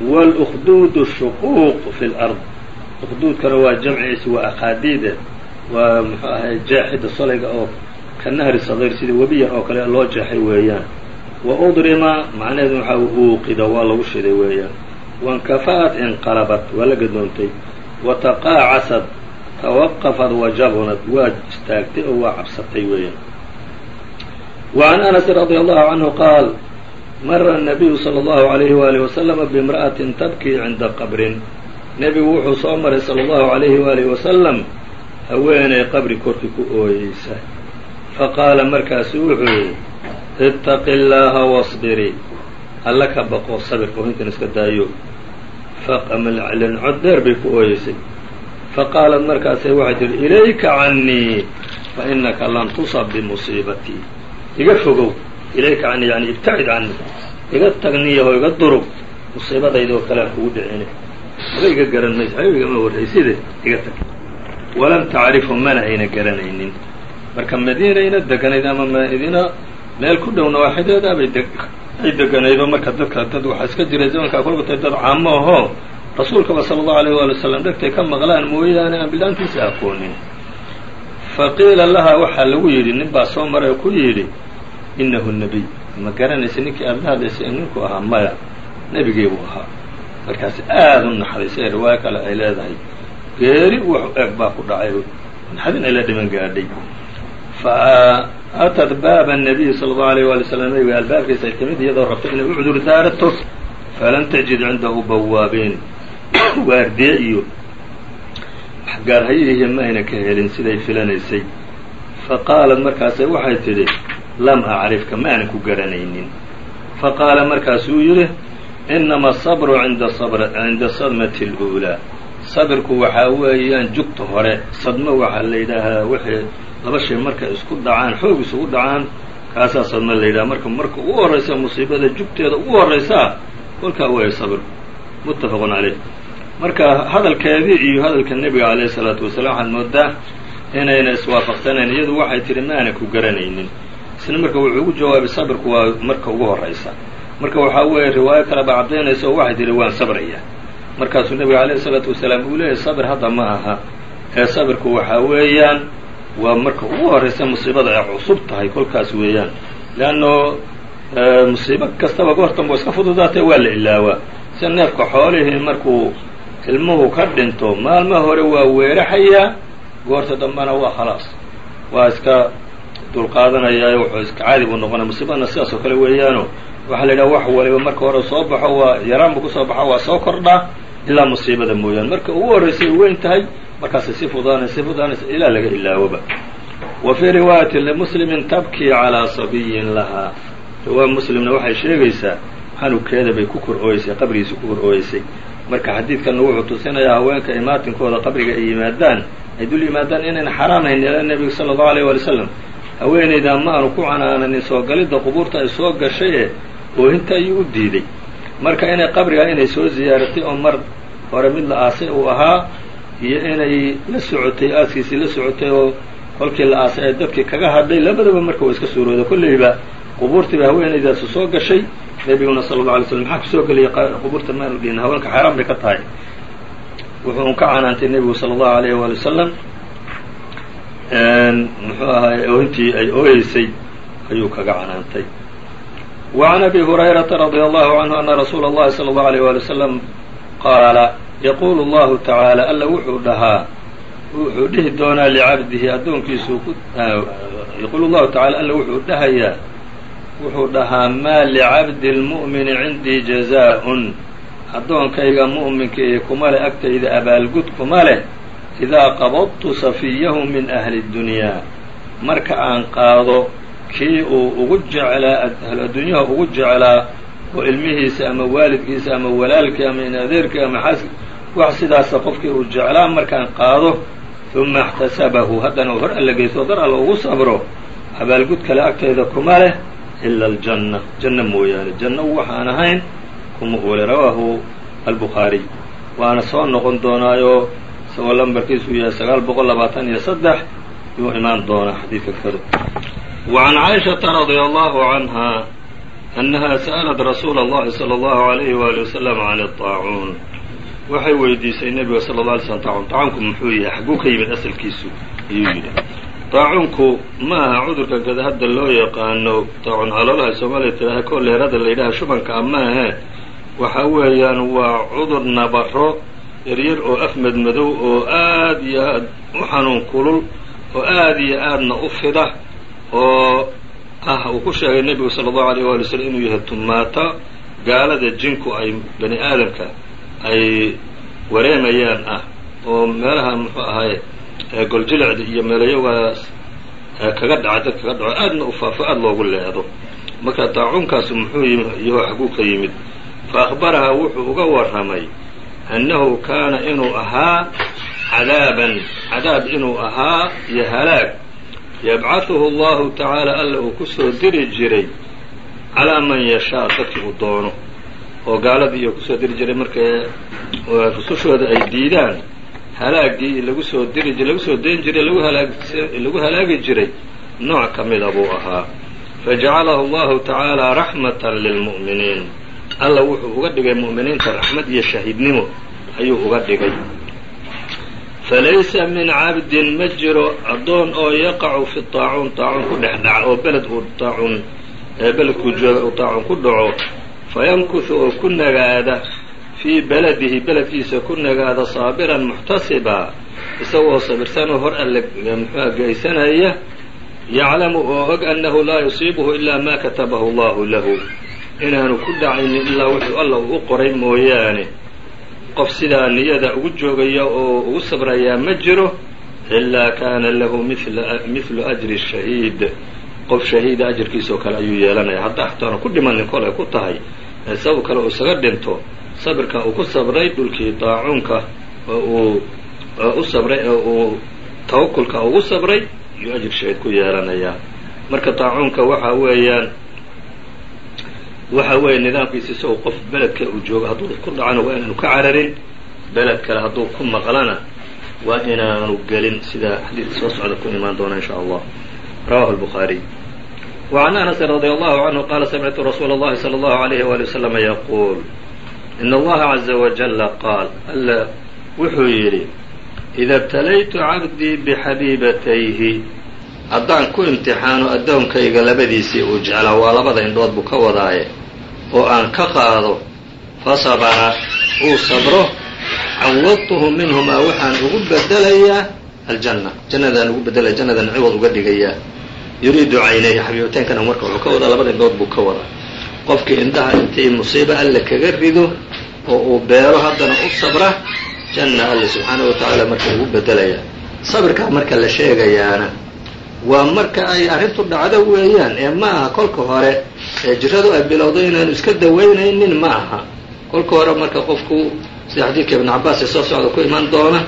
wاlأkhduud shuquuq fi اlard ukhduudkana waa jamciisa waa aqaadiide waa muxuu ahay jeexidda solayga oo ka nahri sagiir sida webi yar oo kale loo jeexay weeyaan wa udrima macnaheedu waxaa uuqida waa lagu shiday weeyaan waاnkafa'at inqalabat waa la gadoontay wa taqaacasad twaqafad wajabunad waa istaagtay oo waa cabsatay weeyaan wacan anasin radia allahu canhu qaal mara nabiyu sala allahu alayhi waalihi wasalama biimra'atin tabkii cinda qabrin nebigu wuxuu soo maray sala allahu alayhi waalihi wasalam haweenay qabri korkii ku ooyeysa fa qaala markaasu wuxuu yidhi itaqi llaaha wasbirii alla ka baqo sabir oo intan iska daayo faqamlcilin cod dheer bay ku ooyeysay faqaalat markaasay waxay tihi ilayka cannii fa inaka lam tusab bimusiibatii iga fogow ilayka canii yani ibtacid canii iga tagniyaho iga durug musiibadaydoo kale kugu dhicine haba iga garan mayso haba igama warrayside iga tag walam tacrifu mana ayna garanaynin marka madiinayna deganayd ama madiina meel ku dhow nawaaxideeda bay ay deganaydo marka dadka dad waxaa iska jiray zamankaa kolkatay dad caamo ahoo rasuulkaba sala allahu alayh waali wasalam dhegtay ka maqlaan mooyaane aan bid'aantiisa aqoonin. Fa qiila lahaa waxaa lagu yidhi nin baa soo maray oo ku yidhi innahu nebiy ma garanaysa ninkii aada la hadlaysa ninku ahaa maya nebigeebuu ahaa. Markaas aada u naxariisay ee riwaayo kale ay leedahay. Geeri wax eeg baa ku dhacay naxdin ay la dhiman gaadhay. Fa atat baaba nabiyi sala allahu alayh waali wasalam nebiga albaabkiisa ay timid iyadoo rabta inay u cudur daarto falan tajid cindahu bawaabiin waardiye iyo waxgaarhayihiiyo ma ayna ka helin siday filanaysay. Faqaalat markaasay waxay tidhi lam acrifka ma aanan ku garanaynin. Faqaala markaasuu yidhi inama asabru cinda sadmati اluulaa sabirku waxaa weeyaan jugta hore sadmo waxaa la yidhaahaa wixii laba shay markay isku dhacaan xoog isugu dhacaan kaasaa sadmo la yidhaha marka marka ugu horraysa musiibada jugteeda ugu horraysaa kolkaa weeye sabirku muttafaqun caleyh marka hadalkeedii iyo hadalka nebiga calayhi salaatu wasalaam waxaad moodaa inayna iswaafaqsanayn iyadu waxay tidhi ma aanan ku garanaynin. Isna marka wuxuu ugu jawaabay sabirku waa marka ugu horraysa. Marka waxaa weeye riwaayo kale baa caddaynaysa oo waxay tidhi waan sabrayaa markaasuu nebiga calayhi salaatu wasalaam uu leeyahy sabir hadda ma aha. Ee sabirku waxaa weeyaan waa marka ugu horraysa musiibada ay cusub tahay kolkaas weeyaan. Leanno musiibo kastaba goortan ba iska fududaatee waa la ilaawaa. Sida neefka xoolihii markuu ilmuhu ka dhinto maalmaha hore waa weeraxayaa goorta dambena waa khalaas. Waa iska dulqaadanayaayo wuxuu iska caadi buu noqonaya. Musiibadna sidaas oo kale weeyaano waxaa la yidhaha wax waliba marka hore soo baxo waa yaraan buu ku soo baxo waa soo kordhaa ilaa musiibada mooyaane. Marka ugu horraysay weyn tahay markaasay si fudaanaysa si fudaanaysa ilaa laga ilaawoba. Wa fii riwaayati limuslimin tabkii calaa sabiyin lahaa. Riwaaya muslimna waxay sheegaysaa xanukeeda bay ku kor ooyeysay qabrigiisa ku kor ooyeysay marka xadiidkanna wuxuu tusinayaa haweenka imaatinkooda qabriga ay yimaadaan ay dul yimaadaan inayna xaraamayn ila nebiga sala allahu alayh waali slam haweenaydaa ma aanu ku canaananin soo galidda qubuurta ay soo gashay ee oohinta ayuu u diiday. Marka inay qabrigaa inay soo ziyaaratay oo mar hore mid la aasay uu ahaa iyo inay la socotay aaskiisii la socotay oo kolkii la aasay ay dadkii kaga hadhay labadaba marka waa iska suurooda qubuurtiiba haweenaydaasu soo gashay nebiguna sala alla alay slam maxaa ku soo geliyay qubuurta maanu dhihin haweenka xaaraan bay ka tahay. Wuxuu ka canaantay nebigu sala allahu alayh waali wasalam muxuu ahaay oontii ay ooyeysay ayuu kaga canaantay. Wacan abi hurayrata radia allahu canhu ana rasuula allahi sala allahu alayh waali wasalam qaala yaquulu allahu tacaala alla wuxuu dhahaa wuxuu dhihi doonaa licabdihi addoonkiisu ah, yaquulu llahu tacala alla wuxuu dhahayaa wuxuu dhahaa maa licabdi lmu'mini cindii jazaa-un. Addoonkayga mu'minka iyo kuma leh agtayda abaalgud kuma leh idaa qabadtu safiyahu min ahli dunyaa marka aan qaado kii uu ugu jeclaa ahludunyaha ugu jeclaa oo ilmihiisa ama waalidkiisa ama walaalkii ama inadeerkii ama xaaski wax sidaasa qofkii uu jeclaa markaan qaado uma اxtasabahu haddana hor alla geyso dar alla ugu sabro. Abaalgud kale agtayda kuma leh ila aljanna janno mooyaane janno waxa aan ahayn kuma huwale rawaahu albukhaariy waana soo noqon doonaayoo isagoo lambarkiisu yahay sagaal boqol labaatan iyo saddex yuu imaan doonaa xadiidka kale wacan caaishata radia allahu canha annaha sa'alat rasuula allahi sala allahu alayhi waali wasalam can idaacuun waxay weydiisay nebiga sala la alay slm tacuun tacuunku muxuu yahay xagguu ka yimid asalkiisu ayuu yidhi طaacunku ma aha cudurka kada hadda loo yaqaano طaacun caloolaha soomaaliya tidaaha koo leerada la yidhaha shubanka a maahe waxa weeyaan waa cudur nabaro yaryar oo af madmadow oo aad iyo aad u xanuun kulul oo aad iyo aadna u fida oo ah uu ku sheegay nebigu sala allahu alayh waali slm inuu yahay tumaata gaalada jinku ay bani aadamka ay wareemayaan ah oo meelaha muxuu ahaye goljilecda iyo meelayogaas kaga dhaca dad kaga dhaco aadna u faafo aada loogu leedo. Marka daacuunkaasu muxuu yaho xaguu ka yimid. Fa akhbaraha wuxuu uga warramay annahu kaana inuu ahaa cadaaban cadaab inuu ahaa iyo halaag. Yabcaثuhu allahu tacaala alla uu ku soo diri jiray calaa man yashaa dadkii uu doono. Oo gaaladii iyo ku soo diri jiray markay rusushooda ay diidaan halaagii lagu soo diri lagu soo dayn jiray lagu halaagi jiray. Nooc ka mida buu ahaa. Fajacalahu allahu tacaala raxmatan lilmu'miniin alla wuxuu uga dhigay mu'miniinta raxmad iyo shahiidnimo ayuu uga dhigay. Falaysa min cabdin ma jiro addoon oo yaqacu fi taacuun taacuun ku dhex dhaca oo beled uu taacuun beledkuu jooga uu taacuun ku dhaco. Fayankuhu oo ku nagaada fii beladihi beledkiisa ku nagaada saabiran muxtasiba isagoo sabirsanoo hor alle muxuha geysanaya yaclamu oo og annahu laa yusiibuhu ilaa ma katabahu allahu lahu. Inaanu ku dhacaynin ilaa wuxuu alla uu u qoray mooyaane. Qof sidaa niyada ugu joogaya oo ugu sabrayaa ma jiro ilaa kaana lahu mithlu ajri shahiid. Qof shahiida ajarkiisa oo kale ayuu yeelanaya. Hadda xataanu ku dhimanin kolay ku tahay. Sabab kale uu isaga dhinto sabirka uu ku sabray dhulkii daacuunka oo uu u sabray oo uu tawakulka ugu sabray iyuu ajir shahiid ku yeelanayaa marka daacuunka waxa weeyaan waxa weeye nidaamkiisa isagoo qof beledka uu joogo hadduu ku dhacana waa inaanu ka cararin beled kale hadduu ku maqlana waa inaanu gelin sida xadiidka soo socda ku imaan doona in sha allah rawahu الbخaariي وعn أنس رضي الله عنه qال سمعtu رsuuل الlahi صلى الله عليه وaلي وسلم يقول in allaha caza wajalla qaal alle wuxuu yidhi ida btalaytu cabdii bixabiibatayhi haddaan ku imtixaano addoonkayga labadiisii uu jeclaa waa labada indhood buu ka wadaaye oo aan ka qaado fa sabara uu sabro cawadtuhu minhumaa waxaan ugu bedelayaa aljanna jannadaan ugu bedelaya jannadan ciwad uga dhigayaa yuriidu caynayhi xabiibateenkana marka wuxuu ka wadaa labada indhood buu ka wadaa qofkii indhaha intii musiibo alle kaga rido oo uu beero haddana u sabra janna alle subxaanahu wa tacaala marka ugu bedelaya sabirkaa marka la sheegayaana waa marka ay arrintu dhacdo weeyaan ee ma aha kolka hore ee jiradu ay bilowday inaanu iska dawaynaynin ma aha. Kolka hore marka qofku sida xadiidka ibn cabaas ee soo socda ku iman doona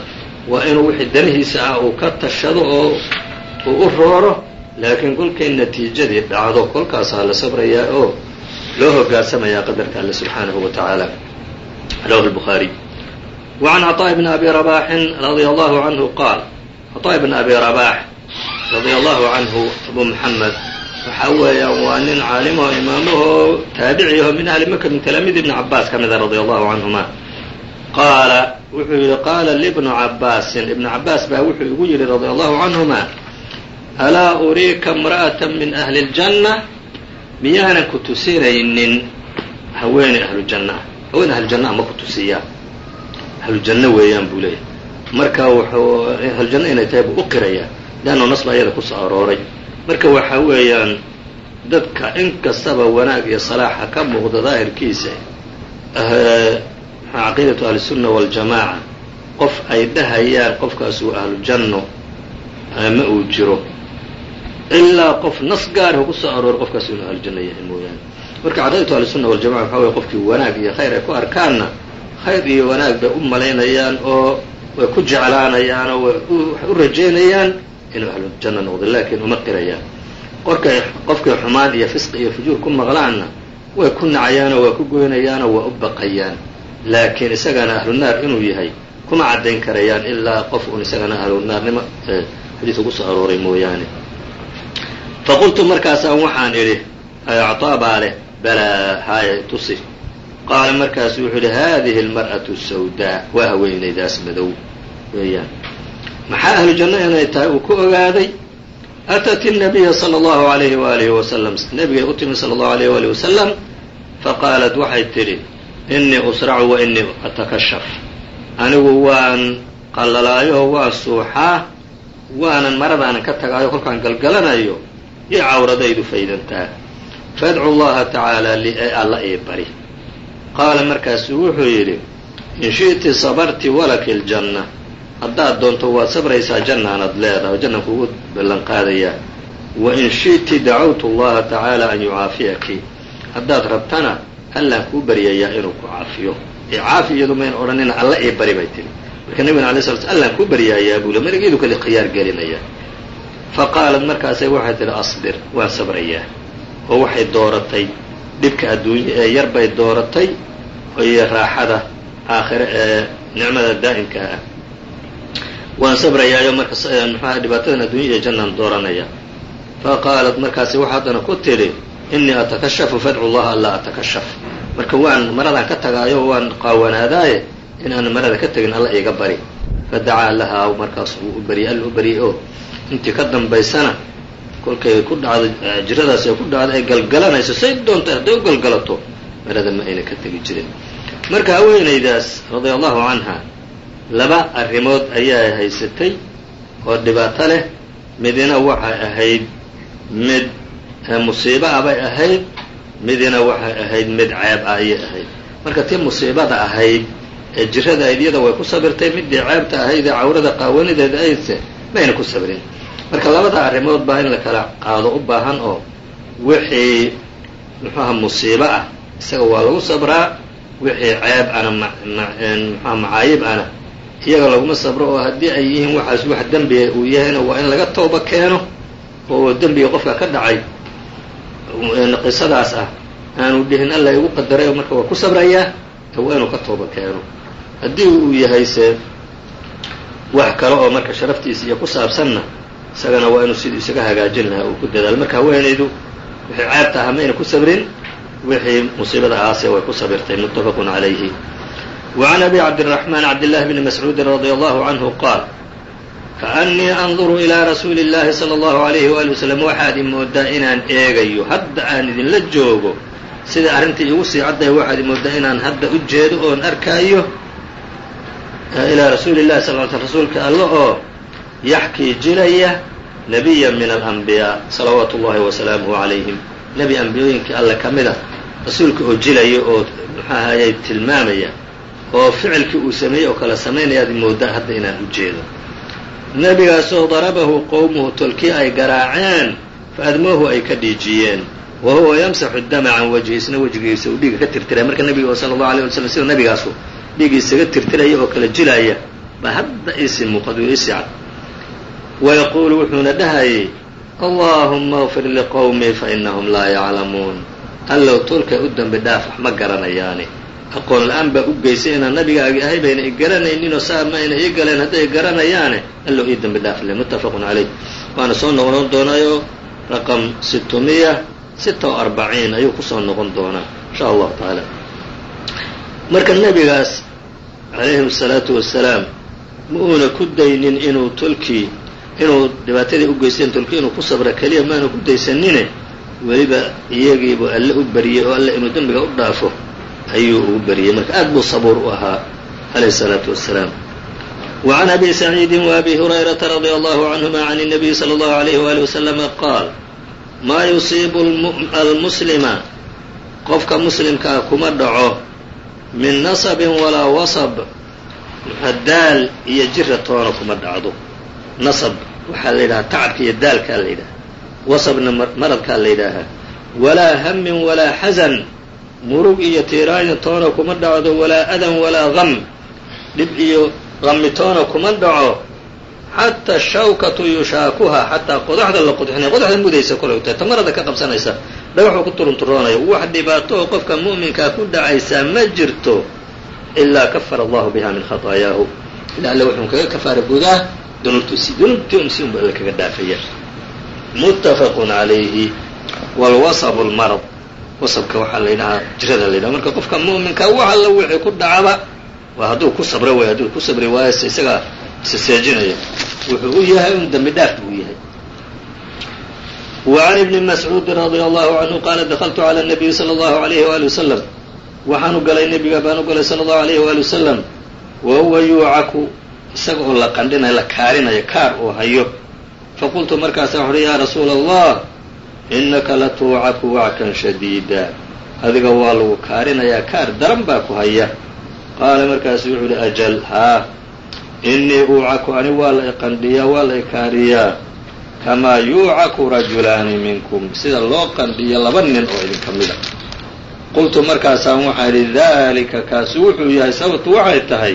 waa inuu wixii danihiisa ah uu ka tashado oo uu u rooro laakiin kolkay natiijadii dhacdo kolkaasaa la sabrayaa oo loo hoggaansamayaa qadarka alle subxaanahu wa tacaala rawahu lbukhaariy wa can caطaaءi bni abi rabaxin radia allahu canhu qaal caطaaءi bni abi rabax radia allahu canhu abu muxamed waxa weeyaan waa nin caalimo imaamahoo taabiciyaho min ahli maka min talaamiid ibni cabaas ka mida radia allahu canhuma qaala wuxuu yihi qaala libnu cabaasin ibnu cabaas baa wuxuu igu yidhi radia allahu canhuma alaa uriika imra'ata min ahli اljanna miyaanan ku tusinaynin haweeney ahlujanna. Ah haweeney ahlujanna ah ma ku tusiyaa ahlujanno weeyaan buu leeyahay. Marka wuxuu ahlujanno inay tahay buu u qirayaa leanno nas baa iyada ku soo arooray. Marka waxa weeyaan dadka in kastaba wanaag iyo salaaxa ka muuqda daahirkiisa caqiidatu ahlisunna waljamaaca? Qof ay dhahayaan qofkaas uu ahlujanno ma uu jiro ilaa qof nas gaarah ku soo arooray qofkaas inuu ahlujanno yahay mooyaane. Marka caqiidatu ahlisunna waljamaca waxa weye qofkii wanaag iyo khayr ay ku arkaanna khayr iyo wanaag bay u malaynayaan oo way ku jeclaanayaan oo way u rajaynayaan inuu ahlujanno noqdo laakiin uma qirayaan. Qorkay qofkay xumaan iyo fisqi iyo fujuur ku maqlaanna way ku nacayaanoo waa ku goynayaanoo waa u baqayaan. Laakiin isagana ahlu naar inuu yahay kuma caddayn karayaan ilaa qof uun isagana ahlu naarnimo xadiis ugu soo arooray mooyaane faqultu markaasaan waxaan idhi acطaa baa leh balaa haaya tusi qaala markaasu wuxuu yidhi hadihi almar'atu sawdaa waa haweenaydaas madow weeyaan maxaa ahlu janno inay tahay uu ku ogaaday atat الnabiya slى اllahu عalayhi waalihi wasalam nebigay u timi salى اllahu alayh waalih wasalam faqaalat waxay tidhi inii usracu wa inii atakashaf anigu waan qallalaayo waan suuxaa waanan maradaanan ka tagaayo kolkaan galgalanayo iyo cawradaydu faydantaa. Faadcu llaha tacaala li ee alla ii bari. Qaala markaasuu wuxuu yidhi in shi'ti sabarti walaki ljanna haddaad doonto waad sabraysaa jannaanad leedahay jannaan kugu ballan qaadayaa wa in shi'ti dacawtu allaha tacaala an yucaafiyaki. Haddaad rabtana allaan kuu baryayaa inuu ku caafiyo. Ee caafi iyadu mayn odhanina alla ii bari bay tihi marka nabigana alay sla sl allaan kuu baryaayaa buu le marigeedu kale khiyaar gelinaya fa qaalat markaasay waxay tihi asbir waan sabrayaa oo waxay dooratay dhibka adduunye ee yar bay dooratay iyo raaxada aakhire ee nicmada daa'imka ah. Waan sabrayaayo marka maxaa dhibaatadan adduunya iyo jannaan dooranaya. Fa qaalat markaasi waxa haddana ku tidhi inii atakashafu fadcu llaha anlaa atakashaf marka waan maradaan ka tagaayo waan qaawanaadaaye inaan marada ka tegin alla iiga bari. Fadacaa lahaa markaas wuu u baryay alla u baryay oo intii ka dambaysana kolkay ku dhacdo jiradaas ay ku dhacdo ay galgalanayso say doonta hadday u galgalato marada ma ayna ka tegi jirin. Marka haweenaydaas radia allahu canha laba arrimood ayaa haysatay oo dhibaato leh. Midina waxay ahayd mid musiibo ah bay ahayd midina waxay ahayd mid ceeb ah ayay ahayd. Marka tii musiibada ahayd ee jirada iyada way ku sabirtay midii ceebta ahayd ee cawrada qaawanideeda aydse mayna ku sabrin marka labada arrimood baa in la kala qaado u baahan oo wixii muxuaha musiibo ah. Isaga waa lagu sabraa wixii ceeb ana mxuha macaayib ana. Iyaga laguma sabro oo haddii ay yihiin waxaas wax dembiga uu yahayna waa in laga tooba keeno oo dembiga qofka ka dhacay qisadaas ah. Aanu dhihin alla igu qadaray oo marka waa ku sabrayaa waa inuu ka tooba keeno. Haddii uu yahay se wax kale oo marka sharaftiisa iyo ku saabsanna isagana waa inuu sidii isaga hagaajin lahaa uu ku dadaal. Marka haweenaydu wixii ceebta ah mayna ku sabrin wixii musiibada aase way ku sabirtay mutafaqun calayhi wacan abi cabdiraxmaan cabdillahi bni mascuudin radia allahu canhu qaal kaannii anduru ilaa rasuuli llahi sala allahu alayhi waali wasalam waxaad i moodaa inaan eegayo hadda aan idinla joogo sida arrintii igu sii caddahay waxaad imoodaa inaan hadda u jeedo oon arkaayo ilaa rasuuli llahi sal sl rasuulka alla oo yaxkii jilaya nebiya min alanbiyaa salawaatu ullahi wasalaamuhu calayhim. Nebi ambiyooyinkii alle ka mid a rasuulka oo jilaya oo muxuu ahayey tilmaamaya oo ficilkii uu sameeyey oo kala samaynayaad moodaa hadda inaan u jeedo. Nebigaasoo darabahu qowmuhu tolkii ay garaaceen fa admoohu ay ka dhiijiyeen. Wa huwa yamsaxu dama can wajhi isna wejigiisa uu dhiiga ka tirtiraya marka nebiga sala allahu alay waslam sida nebigaasu dhiig isaga tirtiraya oo kala jilaaya baa hadda iisii muuqad u iisii cad wayaquulu wuxuuna dhahayay allaahumma اغfir liqowmii fainahum laa yaclamuun allow tolkay u dambi dhaaf wax ma garanayaani aqoon la'aan baa u geysay inaan nabigaagi ahay bayna i garanayninoo saa ma ayna ii galeen hadday garanayaane allow ii dambi dhaaf le muttafaqun calayh waana soo noqon doonaayo raqam sitmiya sita o arbaciin ayuu ku soo noqon doonaa insha allahu tacaala marka nebigaas calayhim asalaatu wasalaam ma uuna ku daynin inuu tolkii inuu dhibaatadii u geysteen tolkii inuu ku sabra keliya maanu ku daysanine weliba iyagiibuu alle u bariyey oo alle inuu dembiga u dhaafo ayuu ugu bariyey marka aad buu sabuur u ahaa calayhi الsalaatu wasalaam wa can abi saciidi waabi hurayrata radia allahu canhuma can الnabiyi salى اllahu alayh wali waslama qaal maa yusiibu almuslima qofka muslimkaa kuma dhaco min nasabin walaa wasab daal iyo jira toona kuma dhacdo nasab waxaa la yidhahaa tacabka iyo daalkaa la yidhaha wasabna maradkaa la yidhaahaa. Walaa hamin walaa xasan murug iyo tiiraayin toona kuma dhacdo walaa adan walaa gam dhib iyo qami toona kuma dhaco xataa shawkatu yushaakuha xataa qodaxda la qodxinay qodaxda mudaysa kolay tahay tamarada ka qabsanaysa dhagaxuu ku turunturoonaya wax dhibaato oo qofka mu'minkaa ku dhacaysaa ma jirto ilaa kafara allahu biha min khaطaayaahu ila alle wuxuu kaga kafaara gudaa dunuubtiisi dunuubtii umsi unba alle kaga dhaafaya muttafaqun calayhi walwasabu lmarad wasabka waxaa la yidhahaa jirada la yidhaha marka qofka mu'minka wax alla wixii ku dhacaba waa hadduu ku sabro way hadduu ku sabri waayo se isagaa seseejinaya wuxuu u yahay un dembi dhaaf buu yahay. Can ibni mascuudin radia allahu canhu qaala dakaltu cala nabiyi sala allahu alayhi waali wasalam waxaanu galay nebiga baan u galay sala allahu alayhi waali wasalam wa huwa yuucaku isaga oo la qandhinayo la kaarinayo kaar uu hayo. Faqultu markaasa wuxu uhi yaa rasuula allah innaka la tuucaku wackan shadiida. Adiga waa lagu kaarinayaa kaar daran baa ku haya. Qaala markaasu wuxuu uhi ajal haa. Innii uucaku ani waa la iqandhiyaa waa la ikaariyaa kamaa yuucaku rajulaani minkum. Sida loo qandhiyo laba nin oo idinka mida qultu markaasaan waxaa idhi daalika kaasi wuxuu yahay sababtu waxay tahay